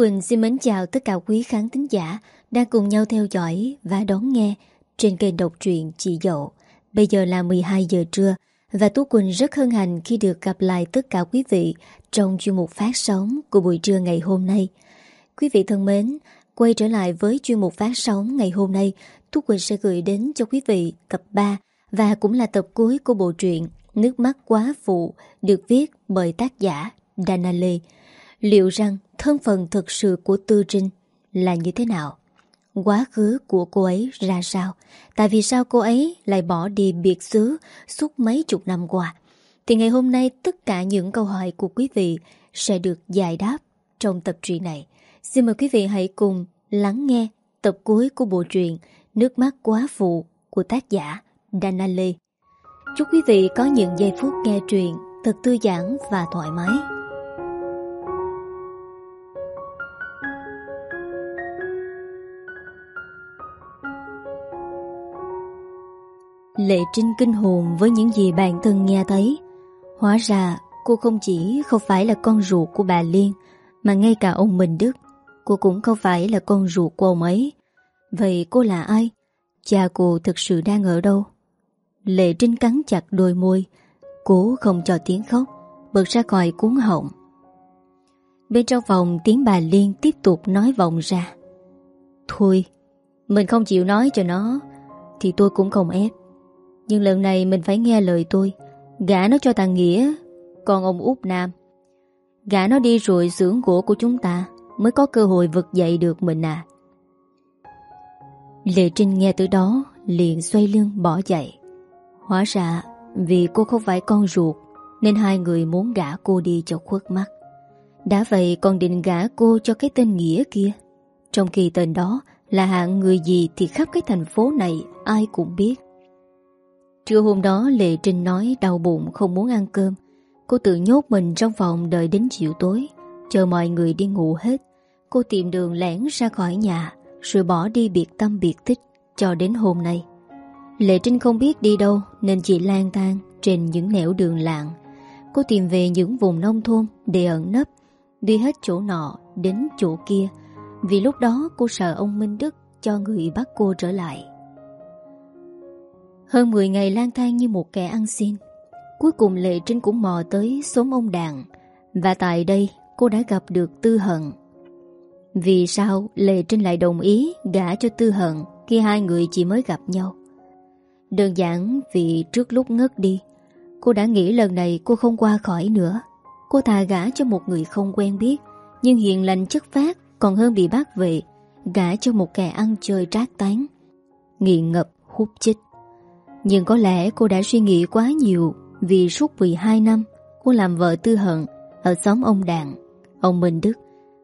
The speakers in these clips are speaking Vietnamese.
Quỳnh xin mến chào tất cả quý khán thính giả đang cùng nhau theo dõi và đón nghe trên kênh độc truyện Chị Dậu. Bây giờ là 12 giờ trưa và Tú Quỳnh rất hân hạnh khi được gặp lại tất cả quý vị trong chuyên mục phát sóng của buổi trưa ngày hôm nay. Quý vị thân mến, quay trở lại với chuyên mục phát sóng ngày hôm nay, Tú Quỳnh sẽ gửi đến cho quý vị tập 3 và cũng là tập cuối của bộ truyện Nước mắt quá phụ được viết bởi tác giả Dana Lê. Liệu rằng thân phận thực sự của Tư Trinh là như thế nào? Quá khứ của cô ấy ra sao? Tại vì sao cô ấy lại bỏ đi biệt xứ suốt mấy chục năm qua? Thì ngày hôm nay tất cả những câu hỏi của quý vị sẽ được giải đáp trong tập truyện này. Xin mời quý vị hãy cùng lắng nghe tập cuối của bộ truyện Nước mắt quá phụ của tác giả Dana Lee. Chúc quý vị có những giây phút nghe truyện thật thư giãn và thoải mái. Lệ Trinh kinh hồn với những gì bạn thân nghe thấy. Hóa ra cô không chỉ không phải là con ruột của bà Liên, mà ngay cả ông Minh Đức, cô cũng không phải là con ruột của ông ấy. Vậy cô là ai? Cha cô thực sự đang ở đâu? Lệ Trinh cắn chặt đôi môi, cố không cho tiếng khóc, bật ra khỏi cuốn họng. Bên trong phòng tiếng bà Liên tiếp tục nói vọng ra. Thôi, mình không chịu nói cho nó, thì tôi cũng không ép. Nhưng lần này mình phải nghe lời tôi. Gã nó cho thằng Nghĩa Còn ông út Nam. Gã nó đi rồi xưởng gỗ của chúng ta Mới có cơ hội vực dậy được mình à. Lệ Trinh nghe từ đó, Liền xoay lưng bỏ dậy. Hóa ra, Vì cô không phải con ruột, Nên hai người muốn gã cô đi cho khuất mắt. Đã vậy còn định gã cô cho cái tên Nghĩa kia. Trong khi tên đó Là hạng người gì thì khắp cái thành phố này Ai cũng biết. Trưa hôm đó Lệ Trinh nói đau bụng, không muốn ăn cơm. Cô tự nhốt mình trong phòng đợi đến chiều tối, Chờ mọi người đi ngủ hết. Cô tìm đường lẻn ra khỏi nhà, Rồi bỏ đi biệt tâm biệt tích Cho đến hôm nay. Lệ Trinh không biết đi đâu, Nên chỉ lang thang trên những nẻo đường lạng Cô tìm về những vùng nông thôn Để ẩn nấp, Đi hết chỗ nọ đến chỗ kia. Vì lúc đó, cô sợ ông Minh Đức Cho người bắt cô trở lại hơn 10 ngày lang thang như một kẻ ăn xin. Cuối cùng Lệ Trinh cũng mò tới xóm ông Đàn, Và tại đây cô đã gặp được Tư Hận. Vì sao Lệ Trinh lại đồng ý gả cho Tư Hận Khi hai người chỉ mới gặp nhau? Đơn giản vì trước lúc ngất đi, Cô đã nghĩ lần này cô không qua khỏi nữa. Cô thà gả cho một người không quen biết, Nhưng hiền lành chất phát Còn hơn bị bác về Gả cho một kẻ ăn chơi trác tán Nghiện ngập, hút chích nhưng có lẽ cô đã suy nghĩ quá nhiều vì suốt 12 năm cô làm vợ tư hận ở xóm ông Đàn. Ông Minh Đức,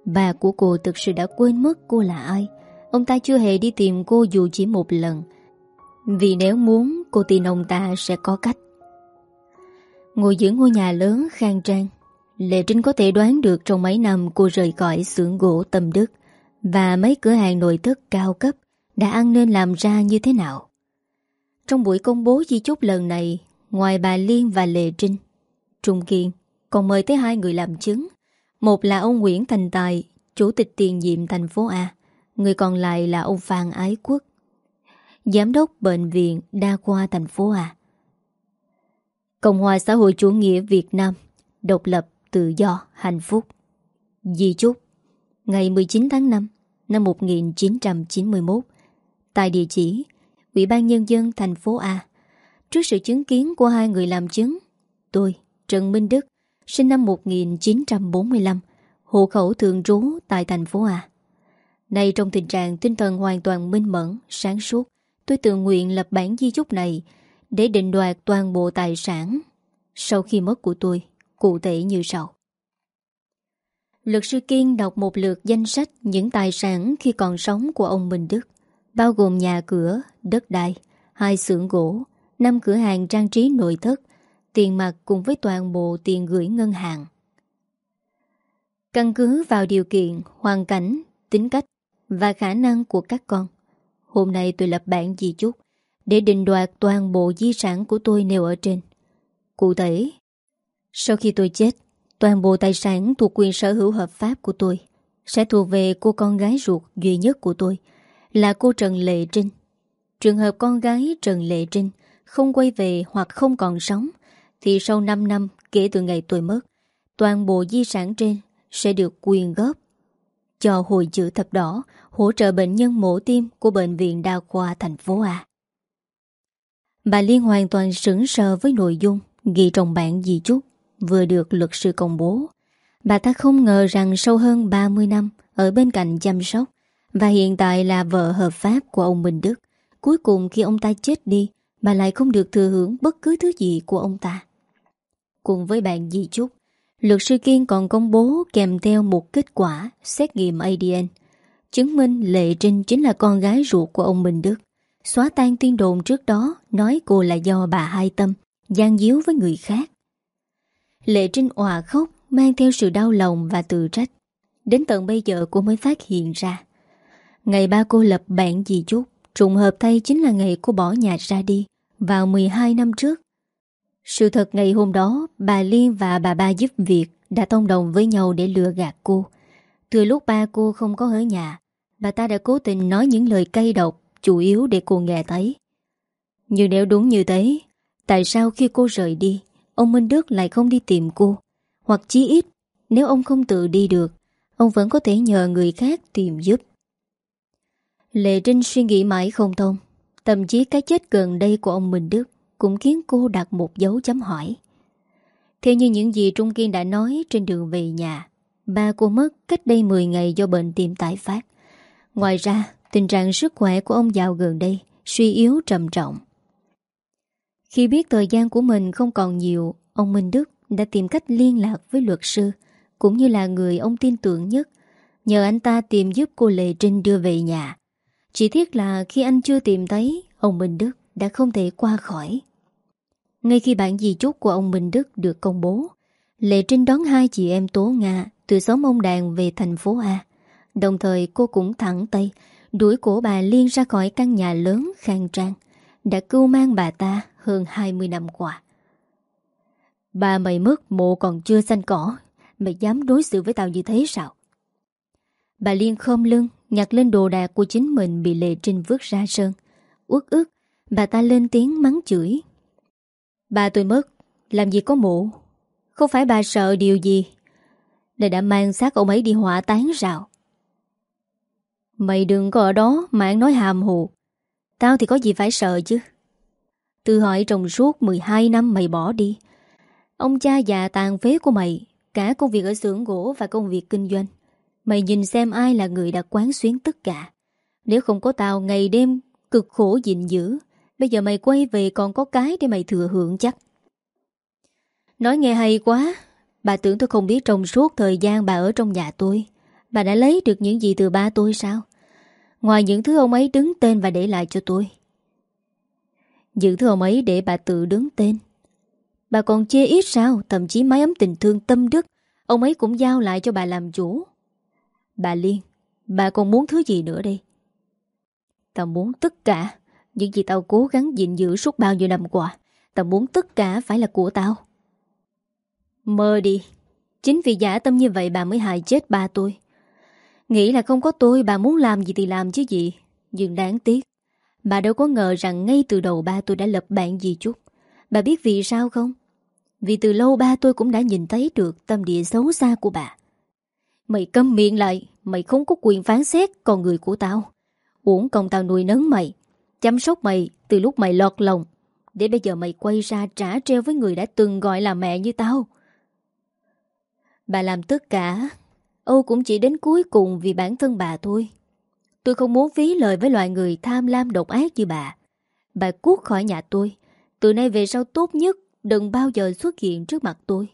bà của cô thực sự đã quên mất cô là ai. Ông ta chưa hề đi tìm cô dù chỉ một lần. Vì nếu muốn cô tin ông ta sẽ có cách. Ngồi giữa ngôi nhà lớn khang trang, Lệ Trinh có thể đoán được trong mấy năm cô rời khỏi xưởng gỗ tâm đức và mấy cửa hàng nội thất cao cấp đã ăn nên làm ra như thế nào. Trong buổi công bố di chúc lần này, ngoài bà Liên và Lệ Trinh, Trung Kiên còn mời tới hai người làm chứng. Một là ông Nguyễn Thành Tài, chủ tịch tiền nhiệm thành phố A. Người còn lại là ông Phan Ái Quốc, giám đốc bệnh viện đa khoa thành phố A. Cộng hòa xã hội chủ nghĩa Việt Nam, độc lập, tự do, hạnh phúc. Di chúc, ngày 19 tháng 5 năm 1991, tại địa chỉ Ủy ban Nhân dân thành phố A. Trước sự chứng kiến của hai người làm chứng, tôi, Trần Minh Đức, sinh năm 1945, hộ khẩu thường trú tại thành phố A. Nay trong tình trạng tinh thần hoàn toàn minh mẫn, sáng suốt, tôi tự nguyện lập bản di chúc này để định đoạt toàn bộ tài sản sau khi mất của tôi, cụ thể như sau. Luật sư Kiên đọc một lượt danh sách những tài sản khi còn sống của ông Minh Đức bao gồm nhà cửa, đất đai, hai xưởng gỗ, năm cửa hàng trang trí nội thất, tiền mặt cùng với toàn bộ tiền gửi ngân hàng. Căn cứ vào điều kiện, hoàn cảnh, tính cách và khả năng của các con, hôm nay tôi lập bản di chúc để định đoạt toàn bộ di sản của tôi nêu ở trên. Cụ thể, sau khi tôi chết, toàn bộ tài sản thuộc quyền sở hữu hợp pháp của tôi sẽ thuộc về cô con gái ruột duy nhất của tôi, là cô Trần Lệ Trinh. Trường hợp con gái Trần Lệ Trinh không quay về hoặc không còn sống, thì sau 5 năm kể từ ngày tôi mất, toàn bộ di sản trên sẽ được quyền góp cho hội chữ thập đỏ hỗ trợ bệnh nhân mổ tim của Bệnh viện Đa khoa thành phố A. Bà Liên hoàn toàn sững sờ với nội dung ghi trong bản di chúc vừa được luật sư công bố. Bà ta không ngờ rằng sau hơn 30 năm ở bên cạnh chăm sóc và hiện tại là vợ hợp pháp của ông Minh Đức, cuối cùng khi ông ta chết đi, bà lại không được thừa hưởng bất cứ thứ gì của ông ta. Cùng với bạn di Trúc luật sư Kiên còn công bố kèm theo một kết quả xét nghiệm ADN, chứng minh Lệ Trinh chính là con gái ruột của ông Minh Đức. Xóa tan tiên đồn trước đó nói cô là do bà hai tâm, gian díu với người khác. Lệ Trinh òa khóc, mang theo sự đau lòng và tự trách. Đến tận bây giờ cô mới phát hiện ra. Ngày ba cô lập bạn gì chút, trùng hợp thay chính là ngày cô bỏ nhà ra đi, vào 12 năm trước. Sự thật ngày hôm đó, bà Liên và bà ba giúp việc đã thông đồng với nhau để lừa gạt cô. Từ lúc ba cô không có ở nhà, bà ta đã cố tình nói những lời cay độc, chủ yếu để cô nghe thấy. Nhưng nếu đúng như thế, tại sao khi cô rời đi, ông Minh Đức lại không đi tìm cô? Hoặc chí ít, nếu ông không tự đi được, ông vẫn có thể nhờ người khác tìm giúp. Lệ Trinh suy nghĩ mãi không thông, thậm chí cái chết gần đây của ông Minh Đức cũng khiến cô đặt một dấu chấm hỏi. Theo như những gì Trung Kiên đã nói trên đường về nhà, ba cô mất cách đây 10 ngày do bệnh tim tái phát. Ngoài ra, tình trạng sức khỏe của ông giàu gần đây suy yếu trầm trọng. Khi biết thời gian của mình không còn nhiều, ông Minh Đức đã tìm cách liên lạc với luật sư, cũng như là người ông tin tưởng nhất, nhờ anh ta tìm giúp cô Lệ Trinh đưa về nhà. Chỉ tiếc là khi anh chưa tìm thấy, ông Minh Đức đã không thể qua khỏi. Ngay khi bản di chúc của ông Minh Đức được công bố, Lệ Trinh đón hai chị em Tố Nga từ xóm ông Đàn về thành phố A. Đồng thời cô cũng thẳng tay đuổi cổ bà Liên ra khỏi căn nhà lớn khang trang, đã cưu mang bà ta hơn 20 năm qua. Bà mày mất mộ còn chưa xanh cỏ, mày dám đối xử với tao như thế sao? Bà Liên khom lưng, nhặt lên đồ đạc của chính mình bị Lệ Trinh vứt ra sơn. Uất ức, bà ta lên tiếng mắng chửi. Bà tôi mất, làm gì có mộ? Không phải bà sợ điều gì? này đã mang xác ông ấy đi hỏa tán rào. Mày đừng có ở đó mà ăn nói hàm hồ. Tao thì có gì phải sợ chứ. Từ hỏi trong suốt 12 năm mày bỏ đi. Ông cha già tàn phế của mày, cả công việc ở xưởng gỗ và công việc kinh doanh. Mày nhìn xem ai là người đã quán xuyến tất cả. Nếu không có tao ngày đêm cực khổ gìn giữ, bây giờ mày quay về còn có cái để mày thừa hưởng chắc. Nói nghe hay quá, bà tưởng tôi không biết trong suốt thời gian bà ở trong nhà tôi. Bà đã lấy được những gì từ ba tôi sao? Ngoài những thứ ông ấy đứng tên và để lại cho tôi. Những thứ ông ấy để bà tự đứng tên. Bà còn chê ít sao, thậm chí máy ấm tình thương tâm đức, ông ấy cũng giao lại cho bà làm chủ. Bà Liên, bà còn muốn thứ gì nữa đi Tao muốn tất cả, những gì tao cố gắng gìn giữ suốt bao nhiêu năm qua. Tao muốn tất cả phải là của tao. Mơ đi, chính vì giả tâm như vậy bà mới hại chết ba tôi. Nghĩ là không có tôi bà muốn làm gì thì làm chứ gì Nhưng đáng tiếc Bà đâu có ngờ rằng ngay từ đầu ba tôi đã lập bạn gì chút Bà biết vì sao không? Vì từ lâu ba tôi cũng đã nhìn thấy được tâm địa xấu xa của bà Mày câm miệng lại, Mày không có quyền phán xét con người của tao Uổng công tao nuôi nấng mày, Chăm sóc mày từ lúc mày lọt lòng Để bây giờ mày quay ra trả treo với người đã từng gọi là mẹ như tao Bà làm tất cả, Âu cũng chỉ đến cuối cùng vì bản thân bà thôi. Tôi không muốn phí lời với loại người tham lam độc ác như bà. Bà cút khỏi nhà tôi. Từ nay về sau tốt nhất đừng bao giờ xuất hiện trước mặt tôi.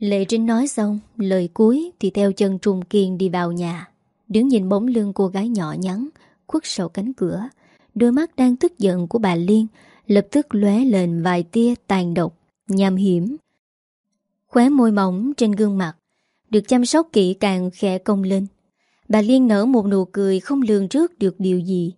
Lệ Trinh nói xong, lời cuối thì theo chân Trung Kiên đi vào nhà. Đứng nhìn bóng lưng cô gái nhỏ nhắn, khuất sau cánh cửa. Đôi mắt đang tức giận của bà Liên lập tức lóe lên vài tia tàn độc, nham hiểm. Khóe môi mỏng trên gương mặt được chăm sóc kỹ càng khẽ công lên. Bà Liên nở một nụ cười không lường trước được điều gì.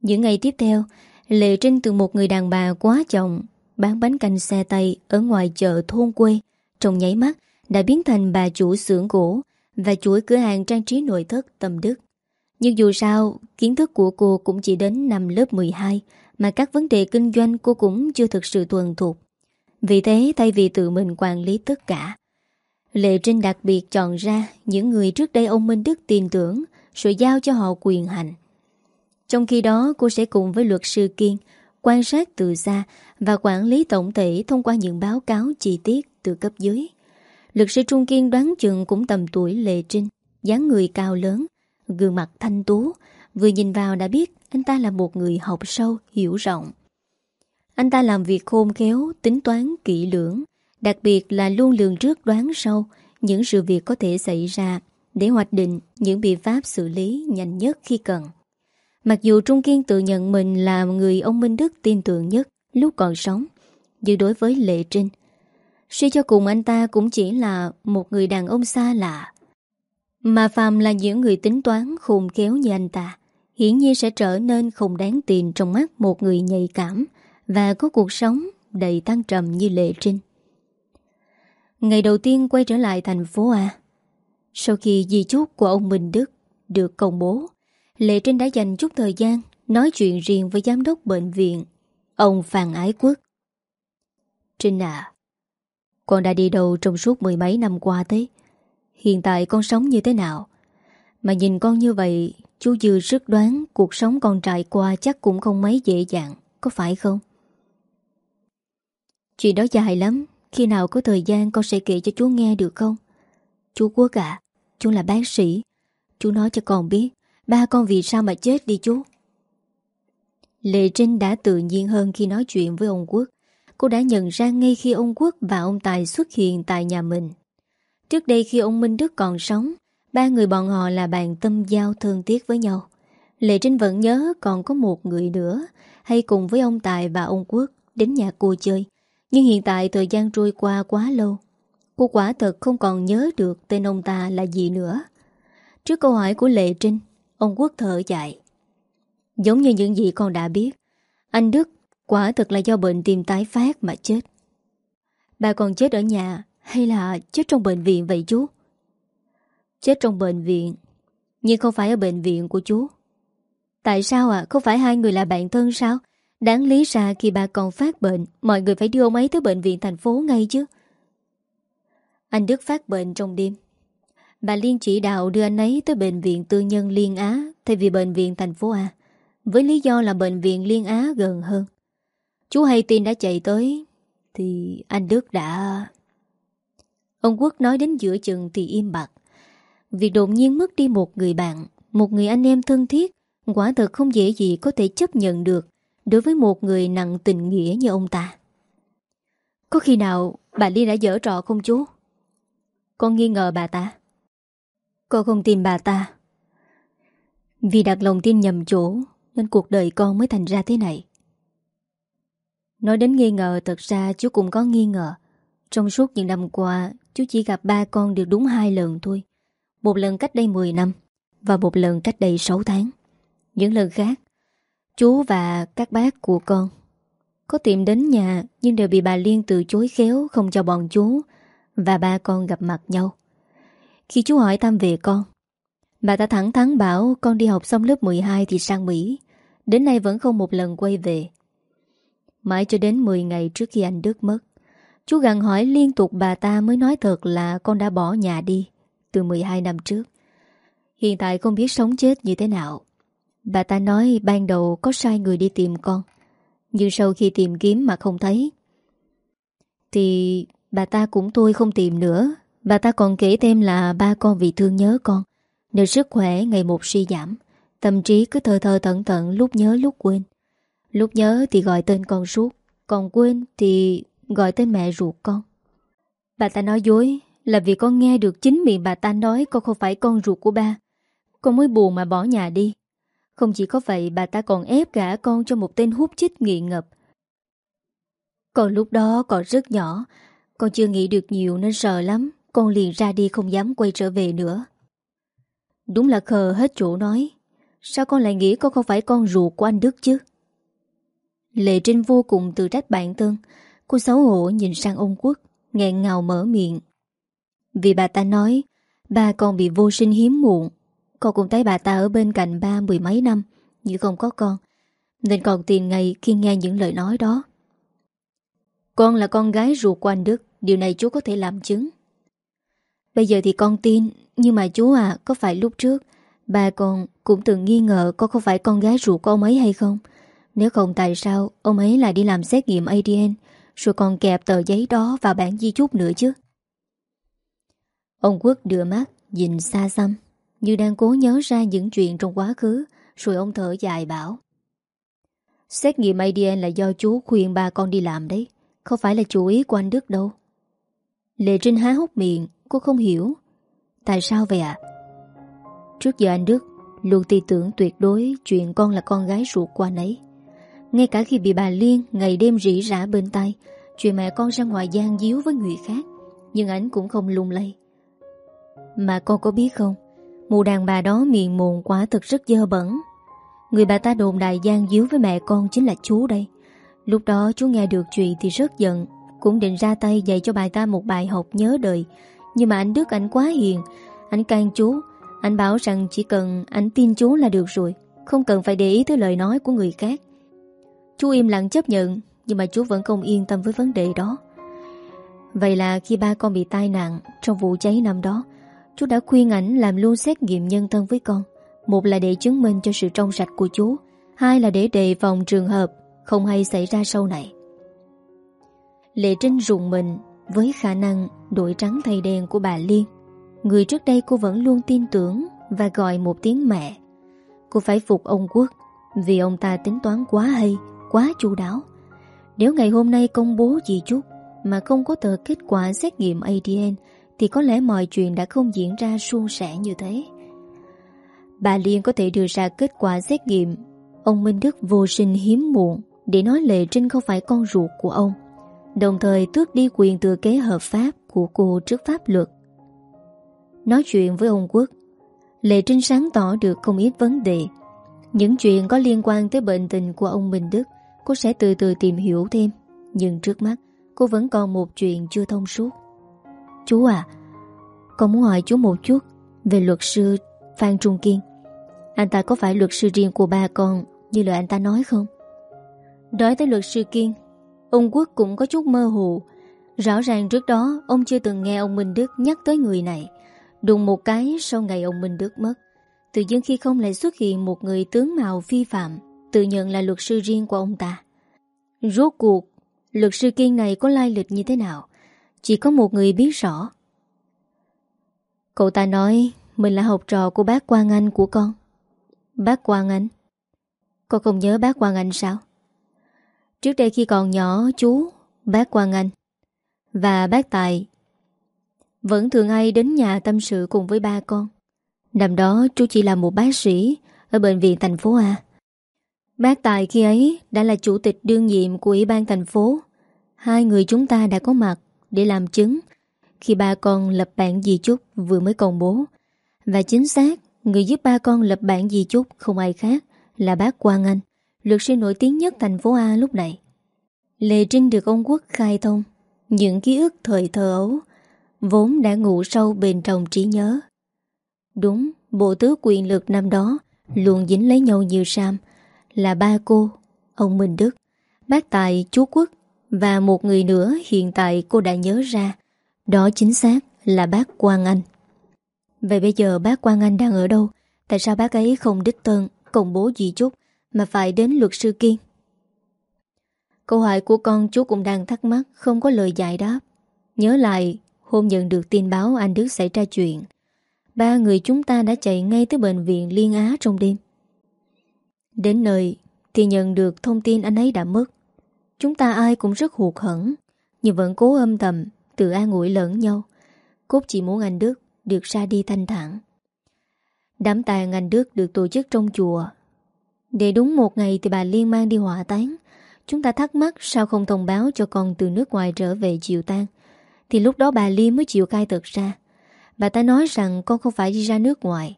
Những ngày tiếp theo, Lệ Trinh từ một người đàn bà quá chồng, bán bánh canh xe tay ở ngoài chợ thôn quê, trong nháy mắt đã biến thành bà chủ xưởng gỗ và chuỗi cửa hàng trang trí nội thất tầm đức. Nhưng dù sao, kiến thức của cô cũng chỉ đến năm lớp 12 mà các vấn đề kinh doanh cô cũng chưa thực sự thuần thuộc. Vì thế thay vì tự mình quản lý tất cả, Lệ Trinh đặc biệt chọn ra những người trước đây ông Minh Đức tin tưởng rồi giao cho họ quyền hành. Trong khi đó cô sẽ cùng với luật sư Kiên quan sát từ xa và quản lý tổng thể thông qua những báo cáo chi tiết từ cấp dưới. Lực sĩ Trung Kiên đoán chừng cũng tầm tuổi Lệ Trinh, dáng người cao lớn, gương mặt thanh tú, vừa nhìn vào đã biết anh ta là một người học sâu, hiểu rộng. Anh ta làm việc khôn khéo, tính toán kỹ lưỡng, đặc biệt là luôn lường trước đoán sâu những sự việc có thể xảy ra để hoạch định những biện pháp xử lý nhanh nhất khi cần. Mặc dù Trung Kiên tự nhận mình là người ông Minh Đức tin tưởng nhất lúc còn sống, nhưng đối với Lệ Trinh, suy cho cùng anh ta cũng chỉ là một người đàn ông xa lạ. Mà phàm là những người tính toán khôn khéo như anh ta, hiển nhiên sẽ trở nên không đáng tiền trong mắt một người nhạy cảm và có cuộc sống đầy tăng trầm như Lệ Trinh. Ngày đầu tiên quay trở lại thành phố A, sau khi di chúc của ông Minh Đức được công bố, Lệ Trinh đã dành chút thời gian nói chuyện riêng với giám đốc bệnh viện, ông Phan Ái Quốc. Trinh à, con đã đi đâu trong suốt mười mấy năm qua thế? Hiện tại con sống như thế nào? Mà nhìn con như vậy, chú Dư sức đoán cuộc sống con trải qua chắc cũng không mấy dễ dàng, có phải không? Chuyện đó dài lắm, khi nào có thời gian con sẽ kể cho chú nghe được không? Chú Quốc à, chú là bác sĩ, chú nói cho con biết Ba con vì sao mà chết đi chú Lệ Trinh đã tự nhiên hơn khi nói chuyện với ông Quốc Cô đã nhận ra ngay khi ông Quốc và ông Tài xuất hiện tại nhà mình. Trước đây khi ông Minh Đức còn sống, Ba người bọn họ là bạn tâm giao thương tiếc với nhau. Lệ Trinh vẫn nhớ còn có một người nữa, Hay cùng với ông Tài và ông Quốc, đến nhà cô chơi. Nhưng hiện tại thời gian trôi qua quá lâu. Cô quả thật không còn nhớ được tên ông ta là gì nữa. Trước câu hỏi của Lệ Trinh, Ông Quốc thở dài. Giống như những gì con đã biết, Anh Đức quả thật là do bệnh tim tái phát mà chết. Bà còn chết ở nhà Hay là chết trong bệnh viện vậy chú? Chết trong bệnh viện, Nhưng không phải ở bệnh viện của chú. Tại sao ạ? Không phải hai người là bạn thân sao? Đáng lý ra khi bà còn phát bệnh, Mọi người phải đưa ông ấy tới bệnh viện thành phố ngay chứ. Anh Đức phát bệnh trong đêm. Bà Liên chỉ đạo đưa anh ấy tới bệnh viện tư nhân Liên Á thay vì bệnh viện thành phố A. Với lý do là bệnh viện Liên Á gần hơn. Chú hay tin đã chạy tới thì anh Đức đã... Ông Quốc nói đến giữa chừng thì im bặt. Việc đột nhiên mất đi một người bạn, một người anh em thân thiết, quả thật không dễ gì có thể chấp nhận được đối với một người nặng tình nghĩa như ông ta. Có khi nào bà Liên đã dở trò không chú? Con nghi ngờ bà ta. Cô không tin bà ta Vì đặt lòng tin nhầm chỗ Nên cuộc đời con mới thành ra thế này Nói đến nghi ngờ, Thật ra chú cũng có nghi ngờ. Trong suốt những năm qua, Chú chỉ gặp ba con được đúng hai lần thôi. Một lần cách đây 10 năm Và một lần cách đây 6 tháng. Những lần khác, Chú và các bác của con Có tìm đến nhà Nhưng đều bị bà Liên từ chối khéo, Không cho bọn chú Và ba con gặp mặt nhau. Khi chú hỏi thăm về con, Bà ta thẳng thắn bảo con đi học xong lớp 12 thì sang Mỹ. Đến nay vẫn không một lần quay về. Mãi cho đến 10 ngày trước khi anh Đức mất, Chú gặn hỏi liên tục bà ta mới nói thật là con đã bỏ nhà đi, Từ 12 năm trước. Hiện tại không biết sống chết như thế nào. Bà ta nói ban đầu có sai người đi tìm con, Nhưng sau khi tìm kiếm mà không thấy, Thì bà ta cũng tôi không tìm nữa. Bà ta còn kể thêm là ba con vì thương nhớ con, Nên sức khỏe ngày một suy giảm, Tâm trí cứ thờ thờ thận thận lúc nhớ lúc quên. Lúc nhớ thì gọi tên con suốt Còn quên thì gọi tên mẹ ruột con. Bà ta nói dối Là vì con nghe được chính miệng bà ta nói Con không phải con ruột của ba. Con mới buồn mà bỏ nhà đi. Không chỉ có vậy, bà ta còn ép gã con cho một tên hút chích nghiện ngập. Còn lúc đó còn rất nhỏ, Con chưa nghĩ được nhiều nên sợ lắm, con liền ra đi không dám quay trở về nữa. Đúng là khờ hết chỗ nói, Sao con lại nghĩ con không phải con ruột của anh Đức chứ? Lệ Trinh vô cùng tự trách bản thân. Cô xấu hổ nhìn sang ông Quốc, nghẹn ngào mở miệng. Vì bà ta nói Ba con bị vô sinh hiếm muộn. Con cũng thấy bà ta ở bên cạnh ba mười mấy năm Nhưng không có con, Nên còn tiền ngày khi nghe những lời nói đó. Con là con gái ruột của anh Đức, Điều này chú có thể làm chứng. Bây giờ thì con tin, Nhưng mà chú à có phải lúc trước Ba con cũng từng nghi ngờ Con không phải con gái ruột của ông ấy hay không? Nếu không tại sao, Ông ấy lại đi làm xét nghiệm ADN Rồi còn kẹp tờ giấy đó vào bản di chúc nữa chứ? Ông Quốc đưa mắt Nhìn xa xăm, Như đang cố nhớ ra những chuyện trong quá khứ, Rồi ông thở dài bảo. Xét nghiệm ADN là do chú khuyên ba con đi làm đấy, Không phải là chủ ý của anh Đức đâu. Lệ Trinh há hốc miệng, Cô không hiểu. Tại sao vậy ạ? Trước giờ anh Đức Luôn tin tưởng tuyệt đối Chuyện con là con gái ruột của anh ấy. Ngay cả khi bị bà Liên Ngày đêm rỉ rả bên tay Chuyện mẹ con ra ngoài gian díu với người khác, Nhưng anh cũng không lung lay. Mà con có biết không, Mụ đàn bà đó miệng mồm quá thực rất dơ bẩn. Người bà ta đồn đại gian díu với mẹ con chính là chú đây. Lúc đó chú nghe được chuyện thì rất giận, Cũng định ra tay dạy cho bà ta một bài học nhớ đời. Nhưng mà anh Đức anh quá hiền Anh can chú Anh bảo rằng chỉ cần anh tin chú là được rồi, Không cần phải để ý tới lời nói của người khác. Chú im lặng chấp nhận, Nhưng mà chú vẫn không yên tâm với vấn đề đó. Vậy là khi ba con bị tai nạn Trong vụ cháy năm đó, Chú đã khuyên ảnh làm luôn xét nghiệm nhân thân với con. Một là để chứng minh cho sự trong sạch của chú, Hai là để đề phòng trường hợp Không hay xảy ra sau này. Lệ Trinh rùng mình Với khả năng đổi trắng thay đen của bà Liên. Người trước đây cô vẫn luôn tin tưởng Và gọi một tiếng mẹ. Cô phải phục ông Quốc Vì ông ta tính toán quá hay. Quá chu đáo Nếu ngày hôm nay công bố gì chút Mà không có tờ kết quả xét nghiệm ADN thì có lẽ mọi chuyện đã không diễn ra suôn sẻ như thế. Bà Liên có thể đưa ra kết quả xét nghiệm ông Minh Đức vô sinh hiếm muộn để nói Lệ Trinh không phải con ruột của ông, đồng thời tước đi quyền thừa kế hợp pháp của cô trước pháp luật. Nói chuyện với ông Quốc, Lệ Trinh sáng tỏ được không ít vấn đề. Những chuyện có liên quan tới bệnh tình của ông Minh Đức, cô sẽ từ từ tìm hiểu thêm. Nhưng trước mắt, cô vẫn còn một chuyện chưa thông suốt. Chú à Con muốn hỏi chú một chút Về luật sư Phan Trung Kiên. Anh ta có phải luật sư riêng của ba con Như lời anh ta nói không? Nói tới luật sư Kiên Ông Quốc cũng có chút mơ hồ. Rõ ràng trước đó Ông chưa từng nghe ông Minh Đức nhắc tới người này. Đùng một cái sau ngày ông Minh Đức mất Tự dưng khi không lại xuất hiện Một người tướng mạo phi phạm. Tự nhận là luật sư riêng của ông ta. Rốt cuộc Luật sư Kiên này có lai lịch như thế nào? Chỉ có một người biết rõ. Cậu ta nói Mình là học trò của bác Quang Anh của con. Bác Quang Anh? Con không nhớ bác Quang Anh sao? Trước đây khi còn nhỏ Chú, bác Quang Anh Và bác Tài Vẫn thường hay đến nhà tâm sự cùng với ba con. Năm đó chú chỉ là một bác sĩ Ở bệnh viện thành phố A. Bác Tài khi ấy đã là chủ tịch đương nhiệm của Ủy ban thành phố Hai người chúng ta đã có mặt để làm chứng khi ba con lập bản di chúc vừa mới công bố. Và chính xác, người giúp ba con lập bản di chúc không ai khác là bác Quang Anh, luật sư nổi tiếng nhất thành phố A lúc này. Lê Trinh được ông Quốc khai thông những ký ức thời thơ ấu vốn đã ngủ sâu bên trong trí nhớ. Đúng, bộ tứ quyền lực năm đó luôn dính lấy nhau nhiều sam là ba cô, ông Minh Đức, bác Tài, chú Quốc và một người nữa hiện tại cô đã nhớ ra Đó chính xác là bác Quang Anh Vậy bây giờ bác Quang Anh đang ở đâu? Tại sao bác ấy không đích thân công bố gì chút Mà phải đến luật sư Kiên? Câu hỏi của con chú cũng đang thắc mắc Không có lời giải đáp Nhớ lại hôm nhận được tin báo anh Đức xảy ra chuyện Ba người chúng ta đã chạy ngay tới bệnh viện Liên Á trong đêm Đến nơi thì nhận được thông tin anh ấy đã mất. Chúng ta ai cũng rất hụt hẫng, Nhưng vẫn cố âm thầm Tự an ủi lẫn nhau. Cốt chỉ muốn anh Đức được ra đi thanh thản. Đám tàn anh Đức được tổ chức trong chùa. Để đúng một ngày thì bà Liên mang đi hỏa tán Chúng ta thắc mắc sao không thông báo cho con từ nước ngoài trở về chịu tan Thì lúc đó bà Liên mới chịu cai thật ra. Bà ta nói rằng con không phải đi ra nước ngoài,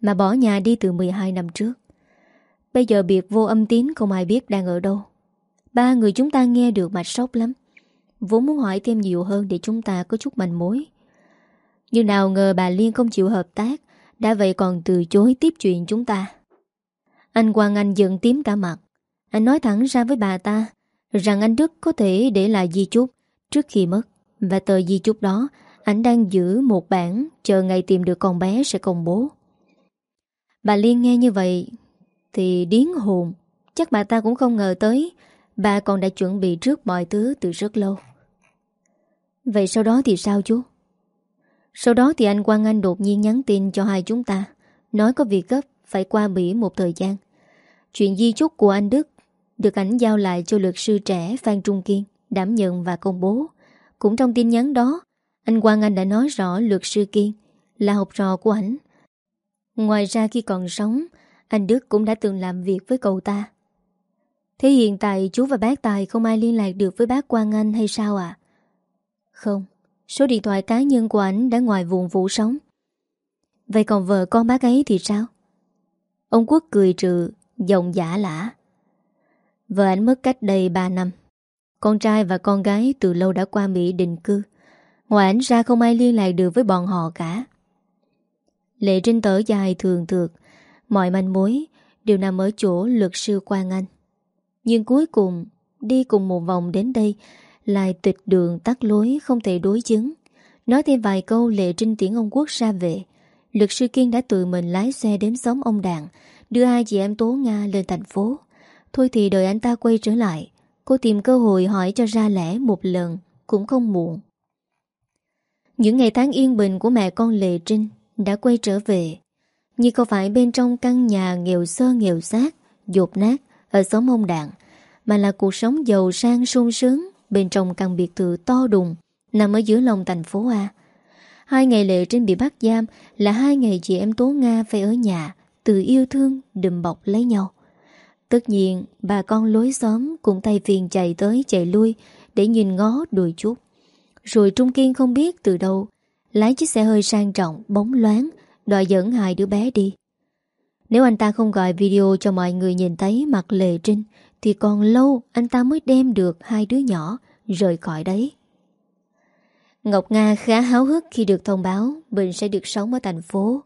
Mà bỏ nhà đi từ 12 năm trước. Bây giờ biệt vô âm tín, không ai biết đang ở đâu. Ba người chúng ta nghe được mà sốc lắm. Vốn muốn hỏi thêm nhiều hơn để chúng ta có chút manh mối. Nhưng nào ngờ bà Liên không chịu hợp tác, Đã vậy còn từ chối tiếp chuyện chúng ta. Anh Quang Anh giận tím cả mặt. Anh nói thẳng ra với bà ta Rằng anh Đức có thể để lại di chúc Trước khi mất. Và tờ di chúc đó, Anh đang giữ một bản Chờ ngày tìm được con bé sẽ công bố. Bà Liên nghe như vậy thì điến hồn. Chắc bà ta cũng không ngờ tới, Bà còn đã chuẩn bị trước mọi thứ từ rất lâu. Vậy sau đó thì sao chú? Sau đó thì anh Quang Anh đột nhiên nhắn tin cho hai chúng ta, Nói có việc gấp, Phải qua Bỉ một thời gian. Chuyện di chúc của anh Đức Được ảnh giao lại cho luật sư trẻ Phan Trung Kiên, Đảm nhận và công bố. Cũng trong tin nhắn đó, Anh Quang Anh đã nói rõ luật sư Kiên Là học trò của ảnh. Ngoài ra khi còn sống anh Đức cũng đã từng làm việc với cậu ta. Thế hiện tại chú và bác Tài Không ai liên lạc được với bác Quang Anh hay sao ạ? Không, Số điện thoại cá nhân của ảnh đã ngoài vùng vũ sống Vậy còn vợ con bác ấy thì sao? Ông Quốc cười trừ, Giọng giả lã Vợ ảnh mất cách đây 3 năm. Con trai và con gái từ lâu đã qua Mỹ định cư. Ngoài ảnh ra không ai liên lạc được với bọn họ cả. Lệ Trinh tở dài thường thượt Mọi manh mối đều nằm ở chỗ luật sư Quang Anh. Nhưng cuối cùng Đi cùng một vòng đến đây Lại tịch đường tắt lối không thể đối chứng. Nói thêm vài câu Lệ Trinh tiễn ông Quốc ra về Luật sư Kiên đã tự mình lái xe đến xóm ông Đạn, Đưa hai chị em Tố Nga lên thành phố. Thôi thì đợi anh ta quay trở lại Cô tìm cơ hội hỏi cho ra lẽ một lần Cũng không muộn. Những ngày tháng yên bình của mẹ con Lệ Trinh Đã quay trở về như không phải bên trong căn nhà nghèo sơ nghèo xác Dột nát, Ở xóm ông Đạn Mà là cuộc sống giàu sang sung sướng Bên trong căn biệt thự to đùng, Nằm ở giữa lòng thành phố A. Hai ngày Lệ trên bị bắt giam Là hai ngày chị em Tố Nga phải ở nhà Từ yêu thương, đùm bọc lấy nhau. Tất nhiên, bà con lối xóm Cũng tay phiền chạy tới chạy lui Để nhìn ngó đùi chút. Rồi Trung Kiên không biết từ đâu, Lái chiếc xe hơi sang trọng, Bóng loáng Đòi dẫn hai đứa bé đi. Nếu anh ta không gọi video cho mọi người nhìn thấy mặt Lệ Trinh, Thì còn lâu anh ta mới đem được hai đứa nhỏ Rời khỏi đấy. Ngọc Nga khá háo hức khi được thông báo Bình sẽ được sống ở thành phố.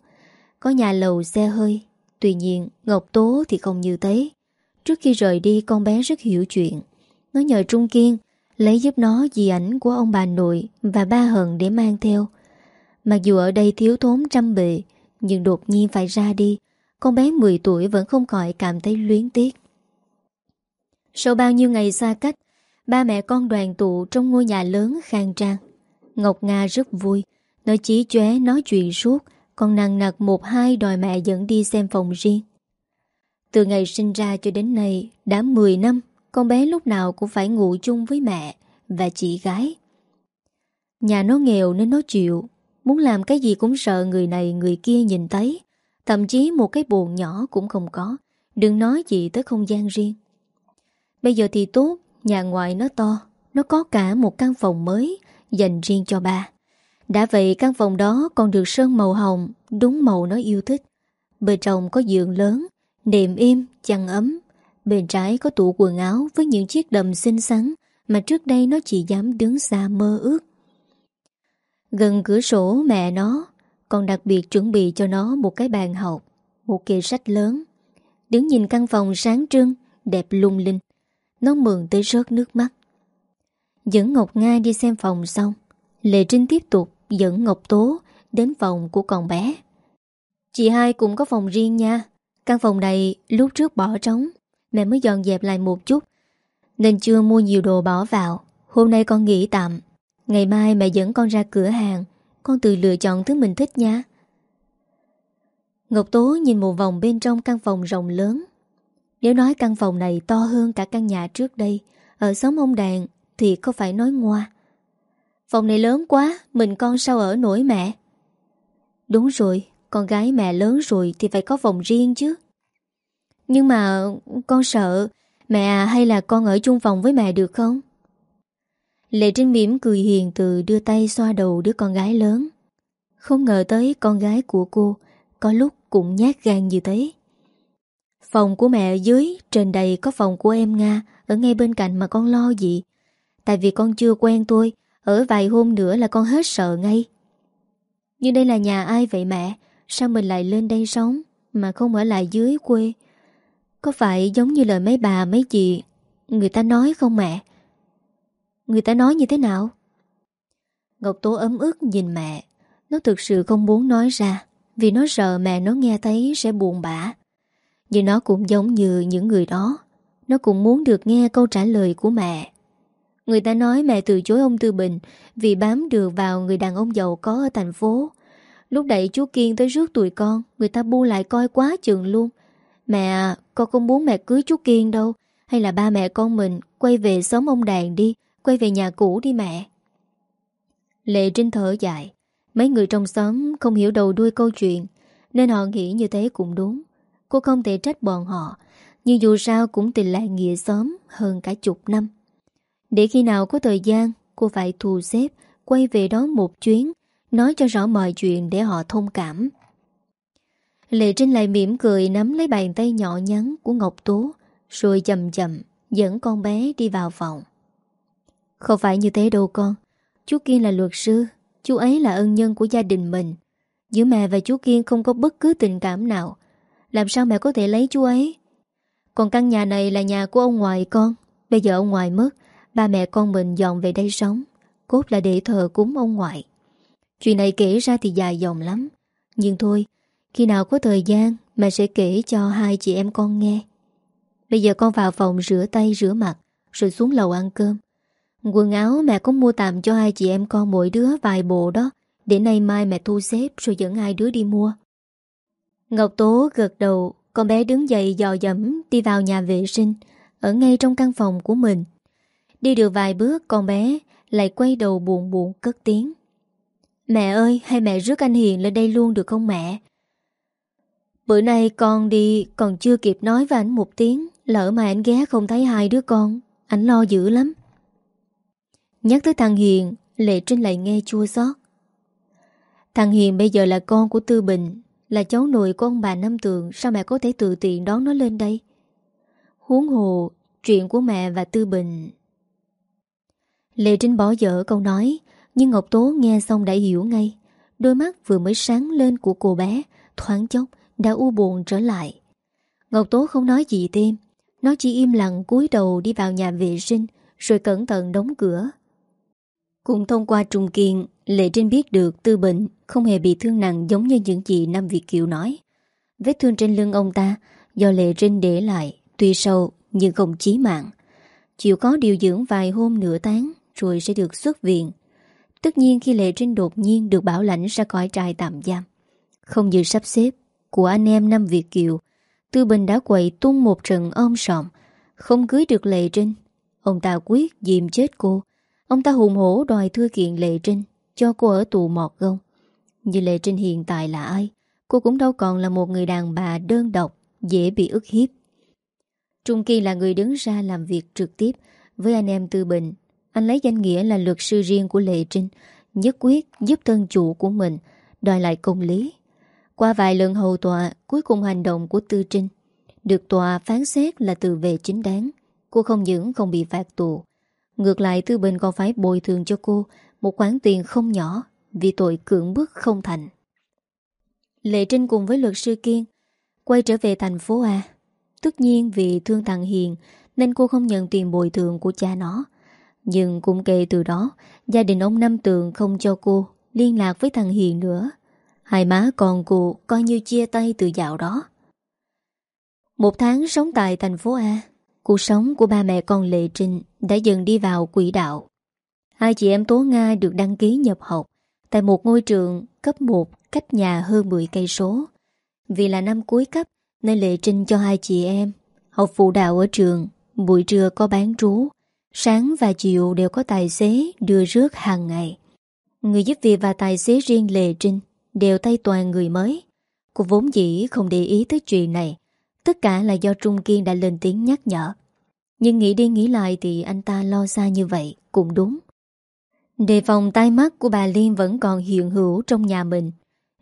Có nhà lầu, xe hơi. Tuy nhiên, Ngọc Tố thì không như thế. Trước khi rời đi, con bé rất hiểu chuyện. Nó nhờ Trung Kiên Lấy giúp nó di ảnh của ông bà nội Và ba hận để mang theo. Mặc dù ở đây thiếu thốn trăm bề, Nhưng đột nhiên phải ra đi, Con bé 10 tuổi vẫn không khỏi cảm thấy luyến tiếc. Sau bao nhiêu ngày xa cách, Ba mẹ con đoàn tụ trong ngôi nhà lớn khang trang. Ngọc Nga rất vui, Nó chỉ chóe nói chuyện suốt, Còn nặng nặc một hai đòi mẹ dẫn đi xem phòng riêng. Từ ngày sinh ra cho đến nay, Đã 10 năm, Con bé lúc nào cũng phải ngủ chung với mẹ Và chị gái. Nhà nó nghèo nên nó chịu Muốn làm cái gì cũng sợ người này người kia nhìn thấy. Thậm chí một cái buồn nhỏ cũng không có. Đừng nói gì tới không gian riêng. Bây giờ thì tốt Nhà ngoại nó to Nó có cả một căn phòng mới Dành riêng cho ba. Đã vậy căn phòng đó còn được sơn màu hồng Đúng màu nó yêu thích. Bên trong có giường lớn Nệm im, chăn ấm. Bên trái có tủ quần áo với những chiếc đầm xinh xắn Mà trước đây nó chỉ dám đứng xa mơ ước. Gần cửa sổ mẹ nó. Còn đặc biệt chuẩn bị cho nó một cái bàn học, Một kệ sách lớn. Đứng nhìn căn phòng sáng trưng, Đẹp lung linh. Nó mừng tới rớt nước mắt. Dẫn Ngọc Nga đi xem phòng xong. Lệ Trinh tiếp tục dẫn Ngọc Tố Đến phòng của con bé. Chị hai cũng có phòng riêng nha. Căn phòng này lúc trước bỏ trống. Mẹ mới dọn dẹp lại một chút. Nên chưa mua nhiều đồ bỏ vào. Hôm nay con nghỉ tạm. Ngày mai mẹ dẫn con ra cửa hàng, Con tự lựa chọn thứ mình thích nha Ngọc Tố nhìn một vòng bên trong căn phòng rộng lớn. Nếu nói căn phòng này to hơn cả căn nhà trước đây, Ở xóm ông Đàn Thì có phải nói ngoa? Phòng này lớn quá, Mình con sao ở nổi mẹ? Đúng rồi, Con gái mẹ lớn rồi thì phải có phòng riêng chứ. Nhưng mà con sợ Mẹ à hay là con ở chung phòng với mẹ được không? Lệ Trinh mỉm cười hiền từ đưa tay xoa đầu đứa con gái lớn. Không ngờ tới con gái của cô có lúc cũng nhát gan như thế. Phòng của mẹ ở dưới, trên đây có phòng của em Nga, ở ngay bên cạnh mà con lo gì. Tại vì con chưa quen tôi, ở vài hôm nữa là con hết sợ ngay. Nhưng đây là nhà ai vậy mẹ? Sao mình lại lên đây sống mà không ở lại dưới quê? Có phải giống như lời mấy bà mấy chị người ta nói không mẹ? Người ta nói như thế nào? Ngọc Tố ấm ức nhìn mẹ. Nó thực sự không muốn nói ra Vì nó sợ mẹ nó nghe thấy sẽ buồn bã. Nhưng nó cũng giống như những người đó. Nó cũng muốn được nghe câu trả lời của mẹ. Người ta nói mẹ từ chối ông Tư Bình Vì bám được vào người đàn ông giàu có ở thành phố. Lúc đẩy chú Kiên tới rước tụi con Người ta bu lại coi quá chừng luôn. Mẹ à, con không muốn mẹ cưới chú Kiên đâu. Hay là ba mẹ con mình Quay về xóm ông đàn đi Quay về nhà cũ đi mẹ. Lệ Trinh thở dài, Mấy người trong xóm không hiểu đầu đuôi câu chuyện, Nên họ nghĩ như thế cũng đúng. Cô không thể trách bọn họ, Nhưng dù sao cũng tình lại nghĩa xóm Hơn cả chục năm. Để khi nào có thời gian, Cô phải thù xếp, Quay về đó một chuyến, Nói cho rõ mọi chuyện để họ thông cảm. Lệ Trinh lại mỉm cười Nắm lấy bàn tay nhỏ nhắn của Ngọc Tố, Rồi chậm chậm Dẫn con bé đi vào phòng. Không phải như thế đâu con. Chú Kiên là luật sư. Chú ấy là ân nhân của gia đình mình. Giữa mẹ và chú Kiên không có bất cứ tình cảm nào. Làm sao mẹ có thể lấy chú ấy? Còn căn nhà này là nhà của ông ngoại con. Bây giờ ông ngoại mất, Ba mẹ con mình dọn về đây sống. Cốt là để thờ cúng ông ngoại. Chuyện này kể ra thì dài dòng lắm. Nhưng thôi, Khi nào có thời gian, Mẹ sẽ kể cho hai chị em con nghe. Bây giờ con vào phòng rửa tay, rửa mặt, Rồi xuống lầu ăn cơm. Quần áo mẹ có mua tạm cho hai chị em con mỗi đứa vài bộ đó. Để nay mai mẹ thu xếp rồi dẫn hai đứa đi mua. Ngọc Tố gật đầu, Con bé đứng dậy dò dẫm đi vào nhà vệ sinh, Ở ngay trong căn phòng của mình. Đi được vài bước, con bé lại quay đầu buồn buồn cất tiếng. Mẹ ơi, hay mẹ rước anh Hiền lên đây luôn được không mẹ? Bữa nay con đi, còn chưa kịp nói với anh một tiếng, Lỡ mà anh ghé không thấy hai đứa con, Anh lo dữ lắm. Nhắc tới thằng Hiền, Lệ Trinh lại nghe chua xót. Thằng Hiền bây giờ là con của Tư Bình, Là cháu nội của ông bà Năm Tường, Sao mẹ có thể tự tiện đón nó lên đây? Huống hồ, Chuyện của mẹ và Tư Bình. Lệ Trinh bỏ dở câu nói, Nhưng Ngọc Tố nghe xong đã hiểu ngay. Đôi mắt vừa mới sáng lên của cô bé, Thoáng chốc đã u buồn trở lại. Ngọc Tố không nói gì thêm, Nó chỉ im lặng cúi đầu đi vào nhà vệ sinh, Rồi cẩn thận đóng cửa cũng thông qua Trung Kiên, Lệ Trinh biết được Tư Bệnh không hề bị thương nặng giống như những gì Nam Việt Kiều nói. Vết thương trên lưng ông ta do Lệ Trinh để lại, tuy sâu nhưng không chí mạng. Chịu có điều dưỡng vài hôm nửa tháng rồi sẽ được xuất viện. Tất nhiên khi Lệ Trinh đột nhiên được bảo lãnh ra khỏi trại tạm giam. Không như sắp xếp của anh em Nam Việt Kiều, Tư Bình đã quậy tung một trận ôm sọm, không cưới được Lệ Trinh. Ông ta quyết dìm chết cô, Ông ta hùng hổ đòi thư kiện Lệ Trinh Cho cô ở tù mọt gông. Như Lệ Trinh hiện tại là ai? Cô cũng đâu còn là một người đàn bà đơn độc, Dễ bị ức hiếp. Trung Kỳ là người đứng ra làm việc trực tiếp Với anh em Tư Bình. Anh lấy danh nghĩa là luật sư riêng của Lệ Trinh, Nhất quyết giúp thân chủ của mình, Đòi lại công lý. Qua vài lần hầu tòa, Cuối cùng hành động của Tư Trinh Được tòa phán xét là từ về chính đáng. Cô không những không bị phạt tù Ngược lại Tư Bình còn phải bồi thường cho cô một khoản tiền không nhỏ vì tội cưỡng bức không thành. Lệ Trinh cùng với luật sư Kiên quay trở về thành phố A. Tất nhiên vì thương thằng Hiền nên cô không nhận tiền bồi thường của cha nó. Nhưng cũng kể từ đó, gia đình ông Năm Tường không cho cô liên lạc với thằng Hiền nữa. Hai má còn cụ coi như chia tay từ dạo đó. Một tháng sống tại thành phố A, Cuộc sống của ba mẹ con Lệ Trinh đã dần đi vào quỹ đạo. Hai chị em Tố Nga được đăng ký nhập học tại một ngôi trường cấp 1 cách nhà hơn 10 cây số. Vì là năm cuối cấp nên Lệ Trinh cho hai chị em học phụ đạo ở trường, buổi trưa có bán trú, sáng và chiều đều có tài xế đưa rước hàng ngày. Người giúp việc và tài xế riêng Lệ Trinh đều tay toàn người mới. Cô vốn dĩ không để ý tới chuyện này Tất cả là do Trung Kiên đã lên tiếng nhắc nhở. Nhưng nghĩ đi nghĩ lại thì anh ta lo xa như vậy cũng đúng. Đề phòng tai mắt của bà Liên vẫn còn hiện hữu trong nhà mình.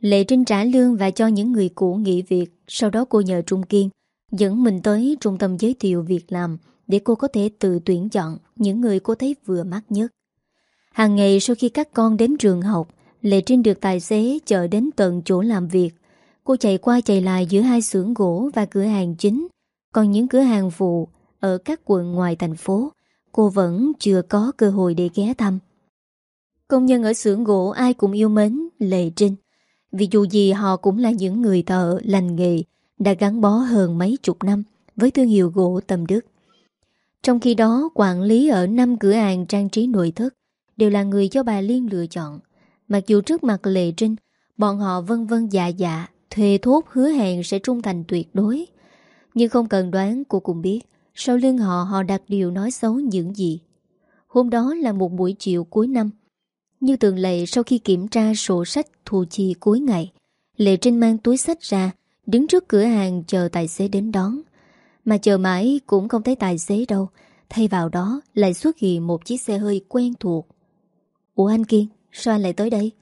Lệ Trinh trả lương và cho những người cũ nghỉ việc. Sau đó cô nhờ Trung Kiên dẫn mình tới trung tâm giới thiệu việc làm để cô có thể tự tuyển chọn những người cô thấy vừa mắt nhất. Hàng ngày sau khi các con đến trường học, Lệ Trinh được tài xế chở đến tận chỗ làm việc. Cô chạy qua chạy lại giữa hai xưởng gỗ và cửa hàng chính. Còn những cửa hàng phụ ở các quận ngoài thành phố, cô vẫn chưa có cơ hội để ghé thăm. Công nhân ở xưởng gỗ ai cũng yêu mến Lệ Trinh. Vì dù gì họ cũng là những người thợ lành nghề đã gắn bó hơn mấy chục năm với thương hiệu gỗ tâm đức. Trong khi đó, quản lý ở năm cửa hàng trang trí nội thất đều là người do bà Liên lựa chọn. Mặc dù trước mặt Lệ Trinh, bọn họ vân vân dạ dạ, thề thốt hứa hẹn sẽ trung thành tuyệt đối. Nhưng không cần đoán cô cũng biết, sau lưng họ họ đặt điều nói xấu những gì. Hôm đó là một buổi chiều cuối năm. Như thường lệ sau khi kiểm tra sổ sách thu chi cuối ngày, Lệ Trinh mang túi sách ra, đứng trước cửa hàng chờ tài xế đến đón. Mà chờ mãi cũng không thấy tài xế đâu, thay vào đó lại xuất hiện một chiếc xe hơi quen thuộc. Ủa anh Kiên, sao anh lại tới đây?